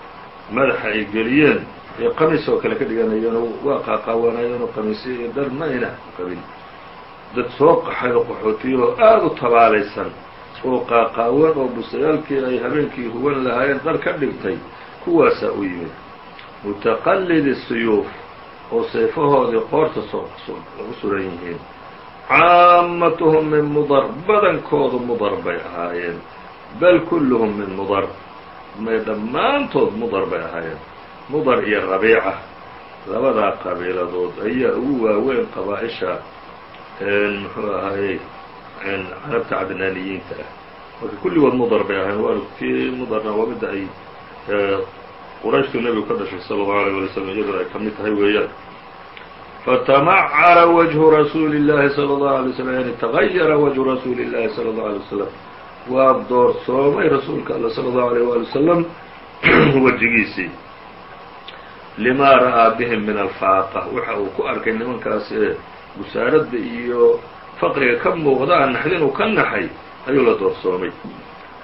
[SPEAKER 1] madaxa ay geliyeen ee qamiis oo kale ka dhiganayeen oo waa qaaqaawanayeen oo qamiisyo iyo dhar ma ayna qabin. Dad soo qaxay oo qaxootiyahoo aada u tabaalaysan oo qaaqaawan oo bustayaalkii ay habeenkii huwan lahaayeen dhar ka dhigtay kuwaasaa u yimid. Mutaqallidi siyuuf oo seefahoodii qoorta u suran yihiin. Caamatuhum min mudar badankoodu mudar bay ahaayeen bal kulluhum min mudar may dhammaantood mudar bay ahaayeen mudar iyo rabiica labadaa qabiiladood ayaa ugu waaweyn qabaa-isha muxuu ahaayey carabta cadnaaniyiinta ah marka kulligood mudar bay ahayen waa tii mudarna waa midda ay qurayshtu nebigu ka dhashay sala allahu alيyه wala slm iyaduna ay ka mid tahay weeyaan fatamaccara wajhu rasuuli اllahi salى اllahu alay slm yani tagayara wajhu rasuuli اllahi salى اllahu alay wasalam waa doorsoomay rasuulka alla salى اllahu alيyh wali wasalam wejigiisii limaa ra'aa bihim min alfaaqa waxa uu ku arkay nimankaas ee busaaradda iyo faqriga ka muuqdaa naxdin uu ka naxay ayuu la doorsoomay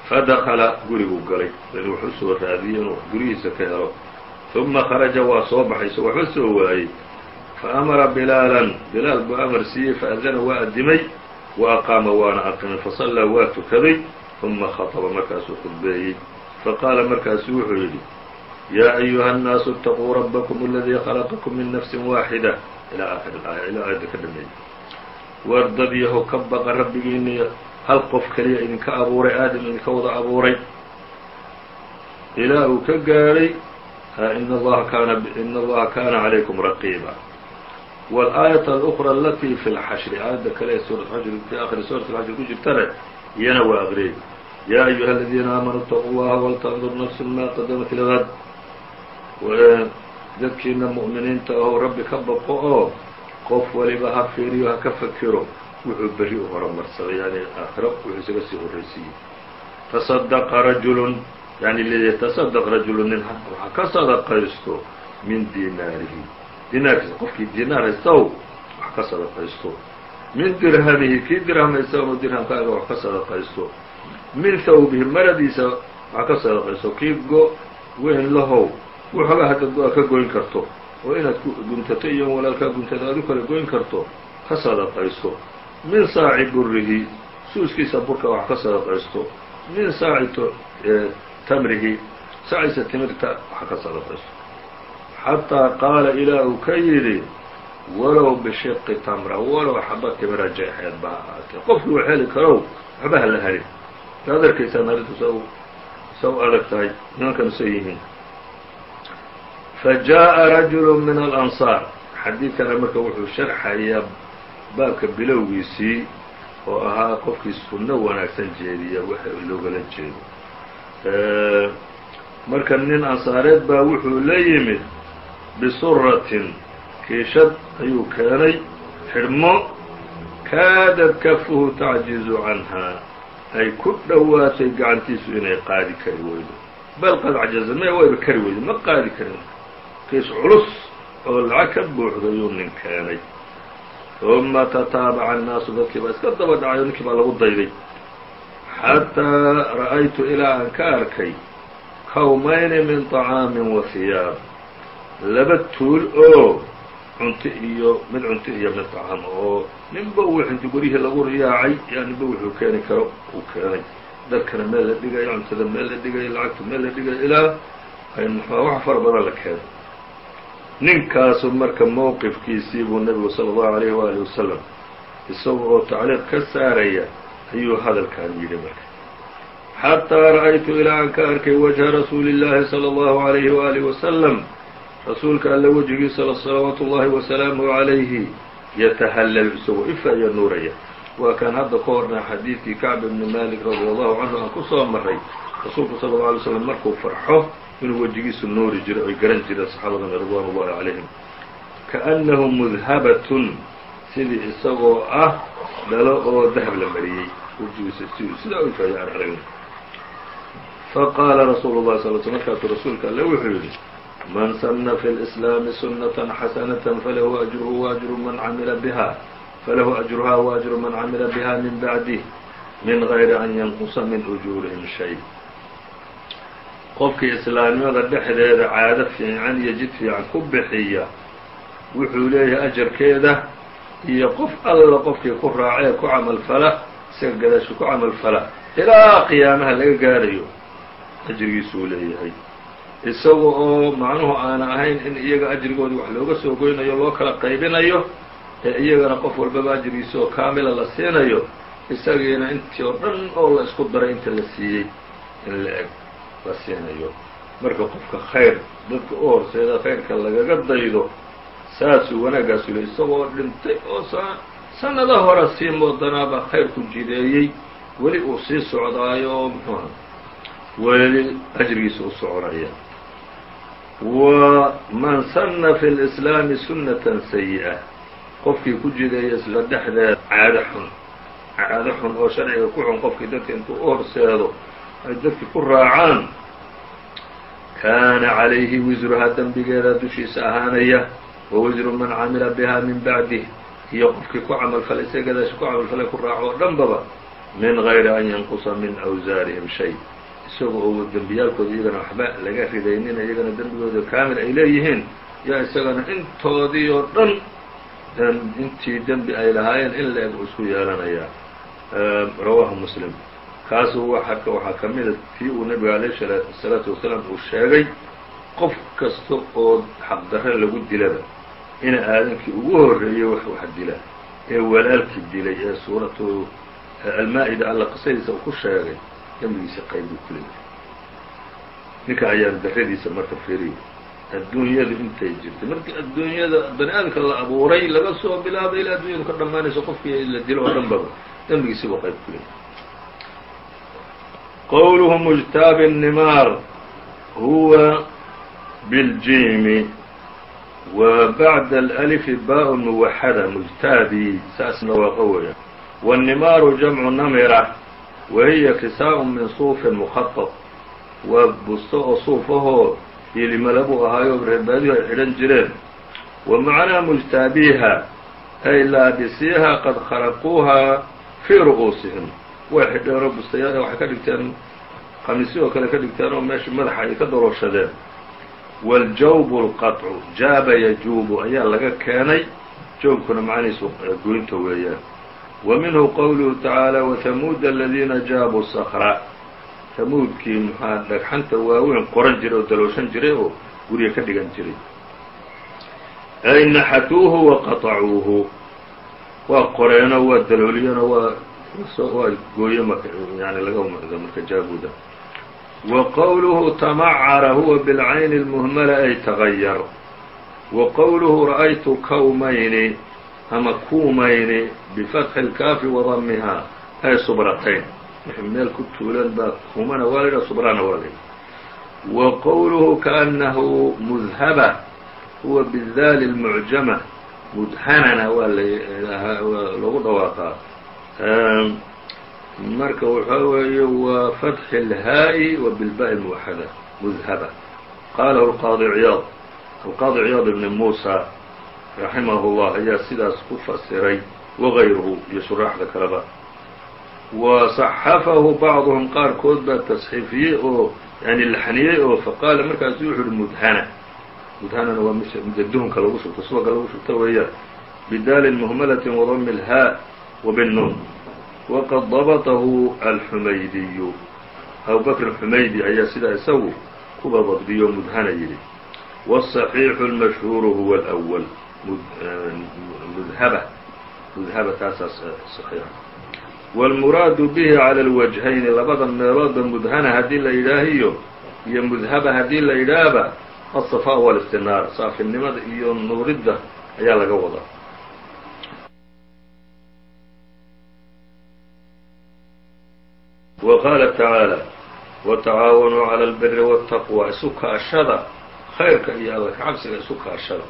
[SPEAKER 1] fadakala guriguu galay dan wuxuu soo raadiyey inuu gurihiisa ka helo uma kharaja waa soo baxay so waxba soo waayey faamara bilaalan bilaal buu amar siiyey faadana waa addimay wa aqaama waana aqimay fasallaa waa tukaday uma khaطba markaasuu khudbeeyey faqaala markaasu wuxuu yidhi yaa ayuha الnaasu اtaquu rabakm اladii khalaqakum min nafsi waaxida ilaa aakhir aaya ilaa aayadda ka dhameeyey war dad yahow ka baqa rabbigiini hal qof keliya idinka abuuray aadam idinka wada abuuray ilaa uu ka gaadhay in allaha kaana in allaha kaana calaykum raqiiba wاlaayaة alأkra alatii fi اlxashri aayadda kale ee suura xajr fi akhiri suurat اlxajr ku jirtana iyana waa aqriyey yaa ayuha aladiina aamanuu اtaquu llaha waltandur nafsu ma qadamat lgad dadkiina mu'miniinta ahou rabbi ka baqo oo qof waliba ha fiiriyo ha ka fakiro wuxuu berri u horumarsaday yani aakhiro wuxuu isaga sii horraysiiyey taصadaqa rajulun yani liyataصadaq rajulu nin waxa ka sadaqaysto min dinaarihi dinaarkiisa qofkii dinaar haystaw wax ka sadaqaysto min dirhamihi kii dirham haysta inu dirhamkaaga wax ka sadaqaysto min thawbihi maradiisa wax ka sadaqaysto kii go weyn lahow waxoogaa haddaad go-a ka goyn karto oo inaad guntato iyo walaalkaa guntada aad u kala goyn karto ka sadaqaysto min saaci burihi suuskiisa burka wax ka sadaqaysto min saaci tamrihi saaciisa timirta wax ka sadaqaysto xataa qaala ilaa uu ka yidhi walow bishiqi tamra walow xaba timira jeexeed ba ha ahaatee qofkii wax heli karow waxba ha la helin arkaysaan arrintu sa sa u adag tahay nimankan say yihiin fajaءa rajulu min alansaar xadiidkana marka wuxuu sharxayaa baabka bilowgiisii oo ahaa qofkii sunno wanaagsan jeediya waxa loogala jeedo marka nin ansaareed baa wuxuu la yimid bisuratin kiishad ayuu keenay xidhmo kaadad kafuhu tacjizu canhaa ay ku dhowaatay gacantiisu inay qaadi kari weydo bal qad cajaza me wayba kari weydo ma qaadi karin kiis culus oo lacag ka buuxda yuu nin keenay uma tataabaca annaasu dadkii baa iska daba dhacay oo ninkii baa lagu dayday xataa ra'aytu ilaa aan ka arkay kawmayni min طacaamin wa hiyaab laba tuul oo cunto iyo mid cunto iyo mid طacam oo ninba wixinti guryihii lagu riyaacay yaa ninba wuxuu keeni karo uu keenay darkana meel la dhigayo cuntada meel la dhigayo lacagta meel la dhigayo ilaa wax fara badan la keenay ninkaasu marka mowqifkiisii buu nebigu salى الlahu عalيh waalih wasalam isaga oo tacliiq ka saaraya ayuu hadalkan yidhi marka xataa ra'aytu ilaa aan ka arkay wajha rasuuli اllaahi salى اllahu عalayhi waalihi wasalam rasuulka alle wejigiisa salawaatu ullaahi wasalaamuhu calayhi yatahallalu isagoo ifaya nuuraya. Waa kaan hadda ka horna xadiidkii kacb ibni malik radia allahu canhu aan ku soo maray rasuulku sala alla alay slam markuu farxo inuu wejigiisu nuuri jiro oy garan jireen saxaabadana ridwaan ullahi calayhim. Kaannahu mudhabatun sidii isagoo ah dhalo oo dahab la mariyey. Wejigiisa sidaa u ifaya aan aragna faqaala rasuulu llahi sal sl markaasuu rasuulka alle wuxuu yidhi man sana fi اlإslaami sunaةa xasanaة falahu ajruhu waajru man camila biha falahu ajruha waajru man camila biha min bacdih min غayri an yanqusa min ujuurihim shay qofkii islaamnimada dhexdeeda caado fiican iyo jid fiican ku bixiya wuxuu leeyahay ajarkeeda iyo qof alla qofkii ku raacee ku camal fala isaga gadaashu ku camal fala ilaa qiyaamaha laga gaarayo ajrigiisuu leeyahay isaga oo macnuhu aana ahayn in iyaga ajrigooda wax looga soo goynayo loo kala qaybinayo ee iyagana qof walbaba ajrigiisa oo kaamila la siinayo isagiina intii oo dhan oo la isku daray inta la siiyey in la eg la siinayo. Marka qofka khayr dadka u horseeda khayrka lagaga daydo saasuu wanaaggaasu le isagoo dhintay oo sanada hora sii moodanaaba khayrku jideeyey weli uu sii socdaayo oo muxuuha weli ajrigiisa u soconaya waman sanna fi اlإslaami sunnatan sayi'a qofkii ku jideeya isla dhexdeeda caado xun caado xun oo sharciga ku xun qofkii dadka intuu u horseedo ay dadki ku raacaan kaana calayhi wisruhaa dembigeeda dushiisa ahaanaya wa wisru man camila biha min bacdih iyo qofkii ku camalfalay isagadaas ku camalfalay ku raaco oo dhanbaba min gayri an yanqusa min awsaarihim shay isaga oo dembiyaalkooda iyagana waxba laga ridaynin iyagana dembigooda kaamil ay leeyihiin yaa isagana intoodii oo dhan intii dembi ay lahaayeen in la eg uu isku yeelanayaa rawaahu muslim. Kaasu waxaa ka mida tii uu nebiga alayh salaatu wasalaam uu sheegay qof kasta oo xaqdarre lagu dilaba ina aadankii ugu horreeyey wax wax dila ee walaalkii dilay ee suuratu almaa-ida alla qisadiisa uu ku sheegay dembigiisa qayb buu ku leeyahay ninka ayaan daradiisa marka firiy adduunyadu intay jirtay markii adduunyada bani aadamka la abuuray laga soo bilaabay ilaa addunyadu ka dhammaanayso qofkii la dilo oo dhan baba dembigiisi buu qayb ku leeyahay qowluhu mujtaabi الnimaar huwa biاljimi wa bacda alأlifi baa muwaxada mujtaabi saasna waa qowaya wالnimaaru jamcu namira wahiya kisaa min suufin mukhaab waa busto oo suuf ahoo iilimalabuu ahaayo reerbaadihu ay xidhan jireen wa macnaa mujtaabiiha ay laabisiiha qad kharaquuhaa fii ru'uusihim way xidheenoo bustayaal waxay ka dhigteen qamiisyadoo kale ka dhigteen oo meesha madaxa ay ka doloshadeen waljawbu lqaطcu jaaba yajuubu ayaa laga keenay jawbkuna macnihiisu goynta weeyaan ومنه qwluه taعaalى وتmuud الadiina jaabuu skra tamuudkii mxaa dhagxanta waaweyn qoran jiray oo dalooshan jiray oo gurya ka dhigan jiray ay naxatuuhu وaqaطacuuhu waa qoreeno waa dalooliyeno waa waa gooye yani laga mdo marka jaabuda وqwluhu تmcara huwa bاlcayn الmhmla ay تغayr وqwluhu ra'aytu kwmayni ama kuumayni bifatxi اlkaafi wadamihaa ay subratayn wixii meel ku tuulan baa kuumana waa la yidhaha subrana waa la yidhaha wa qowluhu kaأnahu mudhaba huwa bidaali اlmucjama mudhanana waa lagu dhawaaqaa marka waxaa weeye waa fatxi اlhaa'i wa bilba'i muwaxada mudhaba qalahu اlqaadi ciyaad alqaadi ciyaad ibn muusa raximah اllah ayaa sidaas ku fasiray wagayruhu iyo shuraaxda kaleba wa صaxafahu bacduhum qaarkood baa tasxiifiyey oo yani laxniyey oo faqaala markaasu wuxu uhi mudhana mudhanana waa mida duhunka lagu shubto subaga lagu shubto weeyaan bidaalin muhmalatin wadami اlhaa wbالnuun waqad dabطahu alxumaydiyu abubakr xumaydi ayaa sidaa isagu kuba dabdiyo mudhana yidhi wالصaxiixu اlmashhuuru huwa اlأwl mudhaba mudhaba taasaas صaxiixa wاlmuraadu bihi calى اlwajhayni labada meeloodba mudhana haddii la yidhaahiyo iyo mudhaba haddii la yidhaahba aلصafaa wاlاstinaar saafinimada iyo nuuridda ayaa laga wadaa wa qaala tacaalى watacaawanuu calى اlbiri wالtaqwى isu kaashada khayrka iyo alla kacabsiga isu kaashada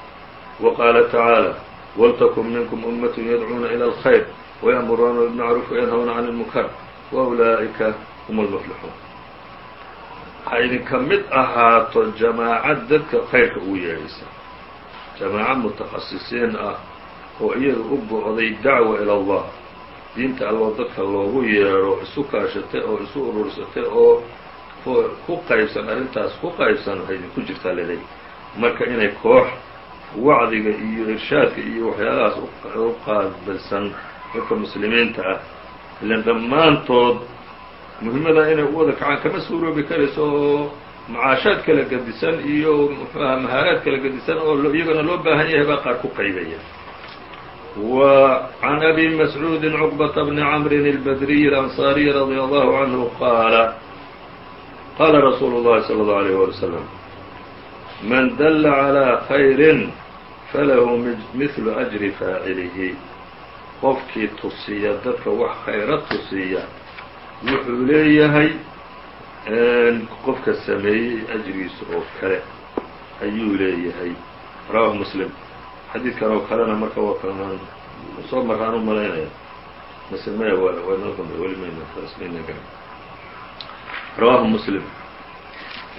[SPEAKER 1] wa qaala tacaalى waltakun minkum ummaة yadcuuna ilى اlkhayr وyأmuruuna بالmacruuf وyanhawna can اlmunkar وأulaa'ika hum اlmuflixuun ha idinka mid ahaato jamaacad dadka khayrka ugu yeedhaysa jamaaco mutakhasisiin ah oo iyada u go'day dacwa ilى اllah diinta alloo dadka loogu yeedho isu kaashatay oo isu urursatay oo ku qaybsan arrintaas ku qaybsan waxay idinku jirtaa leeday marka inay koox wacdiga iyo irshaadka iyo waxyaalahaas u qaabilsan dadka muslimiinta ah ilan dhammaantood muhimadaa inay u wada kacaan kama suuroobi karayso oo macaashaad kala gedisan iyo muxuaha mahaaraad kala gedisan oo iyagana loo baahan yahay baa qaar ku qaybaya وعن أbي مسعوud cقبة بن cمر البdري الأنصاaري رضي الله عنه qاaل qاla رsuuل الlhi صلى الله عليه ولي وسلم من دل على خير فله midlu أجر فاعله. qofkii tusiya dadka wax khayra tusiya wuxuu leeyahay qofka sameeyey ajrigiisa oo kale ayuu leeyahay rawahu muslim xadiidkan oo kalena marka waa kalnaan soo maraan u malaynaya mase maya welimayna gaa rawahu muslim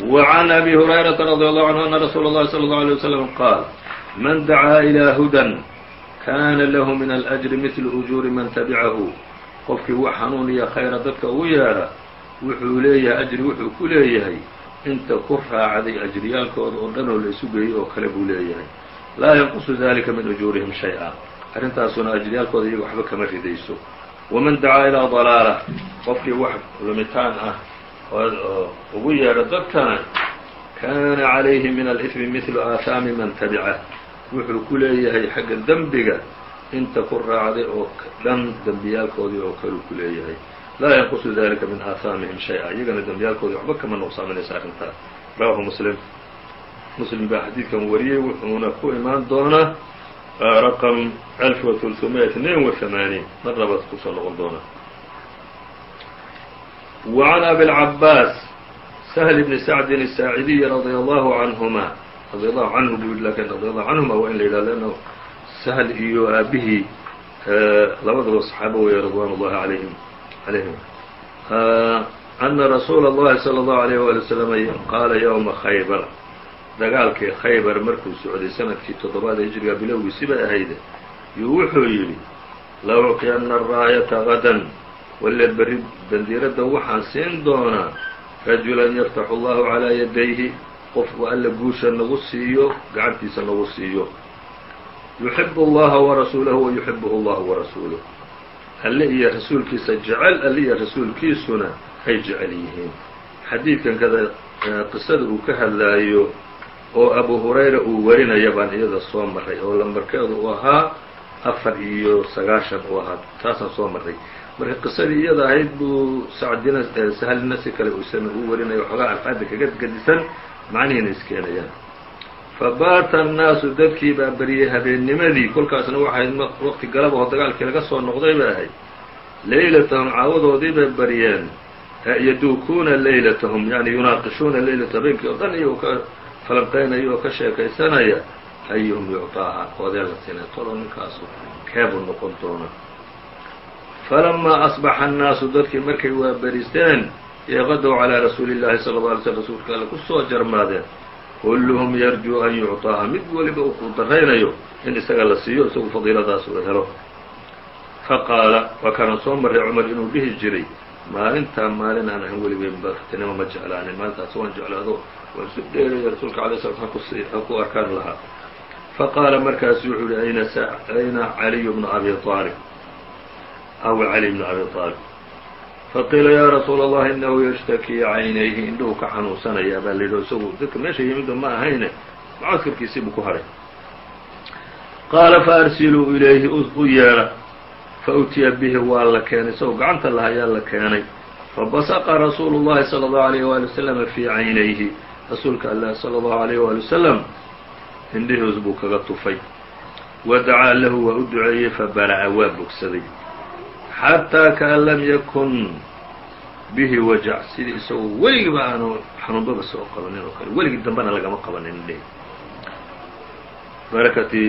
[SPEAKER 1] وعn أbي هurayرaةa رضي الله عنه أن رsuul الlahi صلى الله عليه وسلم qاal man dacaa إلى hudى kana lahu min الأجر مثل أجuuri man تبcahu qofkii wax hanuuniya khayra dadka ugu yeedha wuxuu leeyahay أجri wuxuu ku leeyahay inta ku raacday أجriyaalkooda oo dhan oo la isu geeyey oo kale buu leeyahay laa yanqusu dalika min ujuurihim shay-a arrintaasuna ajriyaalkooda iyaga waxba kama ridayso waman dacaa ilaa dalaala qofkii wax lumitaan ah oo uh, ugu yeedho dadkana kaana calayhi min alifmi midlu aahaami man tabica. Wuxuu ku leeyahay xagga dembiga inta ku raacday oo dhan dembiyaalkoodii oo kaluu ku leeyahay. Laa yanqusu dalika min aahaamihim shay-a. Iyagana dembiyaalkoodii waxba kama nuqsaaminaysa arrintaa rawaahu muslim. Muslim baa xadiidkan wariyey wuxuuna ku imaan doonaa raqam alf wa ulumiyat nain wa hamaaniin mar labaad ku soo noqon doonaa. وعن أبي العباس سهل بن سعد الساaعدي رضي الله عنهما رضي الله عنه bu yidhi lakin رضي الله عنهما waa in la yidhah لأnه سهل iyo aabihii labadaba صحaabo weeye رضوان الlahi عaليهم عaليهم أنa رsuuل الlahi صلى الله عليه ولي وسلم qاala يومa خyبر dagaalkii khaybar markuu socday sanadkii toddobaad hijriga bilowgiisi bay ahayde yuu wuxuu yidhi la ucطiyanna araayata gadan walle berri bandiiradda waxaan siin doonaa rajulan yaftaxu allahu calaa yadayhi qofku alla guusha nagu siiyo gacantiisa nagu siiyo yuxibu allaha warasuulahu wa yuxibuhu allahu warasuuluh alle iyo rasuulkiisa jecel alle iyo rasuulkiisuna ay jecel yihiin xadiidkan kada qisada uu ka hadlaayo oo abu hurayra uu warinaya baan iyada soo maray oo lambarkeedu uu ahaa afar iyo sagaashan uu ahaa taasaan soo maray marka qisadii iyada ahayd buu sacdina sahlina si kale isana uu warinaya waxoogaa alfaada kaga gedisan macnihiina iskeenayaan fabaata annaasu dadkii baa beriyey habeennimadii kolkaasna waxayd waqti galab oo dagaalkii laga soo noqday bay ahayd. Leylatahum caawadoodii bay baryeen yaduukuuna leylatahum yani yunaaqishuuna leylata habeenkii oo dhan iyagoo ka falanqaynaya oo ka sheekaysanaya ayuhum yucطaaha koodee la siinay tolo ninkaasu keebuu noqon doona falamaa asbaxa annaasu dadkii markay waaberiisteen eeqadow calaa rasuuli illahi sala alla alay sl rasuulka alle ku jarmaadeen kulluhum yarjuu an yucطaa'a mid weliba uu ku daraynayo in isaga la siiyo isagu fadiiladaas uu helo faqaala waa kaanaan soo marray cumar inuu dhihi jiray maalintaa maalin aan ahan weligeyn baktinimo ma jeclaanin maalintaas waan jeclaado waan isu dheeraya rasuulka alay sla ha ku arkaan lahaa faqaala markaasu wuxuu yihi ayna caliyu bnu abi aalib aw cali bnu abi aalib faqiila yaa rasuula allah inahu yashtakii caynayhi indhuhu ka xanuunsanayaa baa layidhi isagu dadka meesha yimidba ma ahayne mucaskarkiisii buu ku haray qaala faarsiluu ilayhi u yeedha fautiya bihi waa la keenay isagoo gacanta lah ayaa la keenay fabasaqa rasuulu llahi salى اllahu alayh wali waslama fii caynayhi rasuulka allah salى اllahu alayh wali wasalam indhihiis buu kaga tufay wadacaa lahu waa u duceeyey fabara'a waa bogsaday xataa kaan lam yakun bihi wajac sidii isagoo weligiba aanu xanuunbaba soo qabanin oo kale weligii dambena lagama qabanin indhihi barakati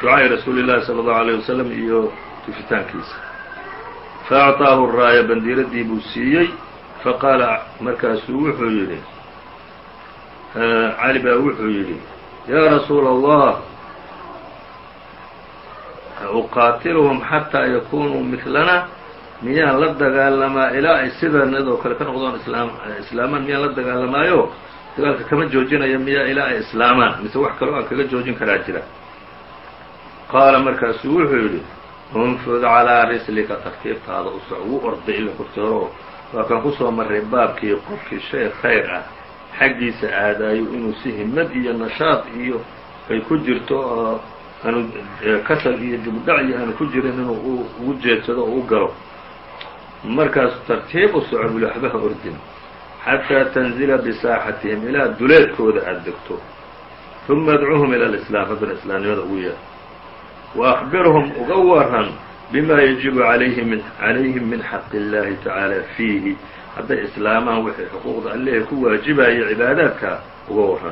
[SPEAKER 1] ducaa'i rasuuli llahi salى اllahu alayh wasalam iyo tufitaankiisa faacطaahu raaya bandiiradii buu siiyey faqaala markaasuu wuxuu yidhi cali baa wuxuu yidhi yaa rasuula allah uqaatilhum xataa yakunuu midlana miyaan la dagaalamaa ilaa ay sidanadoo kale ka noqdoon islaam islaamaan miyaan la dagaalamaayo? Dagaalka kama joojinaya miyaa ilaa ay islaamaan mise wax kaloo aan kaga joojin karaa jira. Qaala markaasuu wuxuu yidhi unfud calaa rislika tartiibtaada u soc wuu orday ila kortooro waa kan ku soo marray baabkii qofkii shay khayr ah. Xaggiisa aadaayo inuu si himad iyo nashaad iyo ay ku jirto oo aanu kasal iyo dibudhac iyo aanu ku jirin inuu ugu jeedsado oo u galo markaas tartiib u soco buli waxbaha ordin xataa tanzila bisaaxatihim ilaa duleedkooda aada degto uma adcuhum ila alislaam haddana islaamnimada ugu yeer وأخبرهم uga waran bma يجiب عalayhim min xaq الlahi taعaalى fiihi hadday islaamaan wixii xuquuqda alleh ku waajibaya cibaadaadka uga waran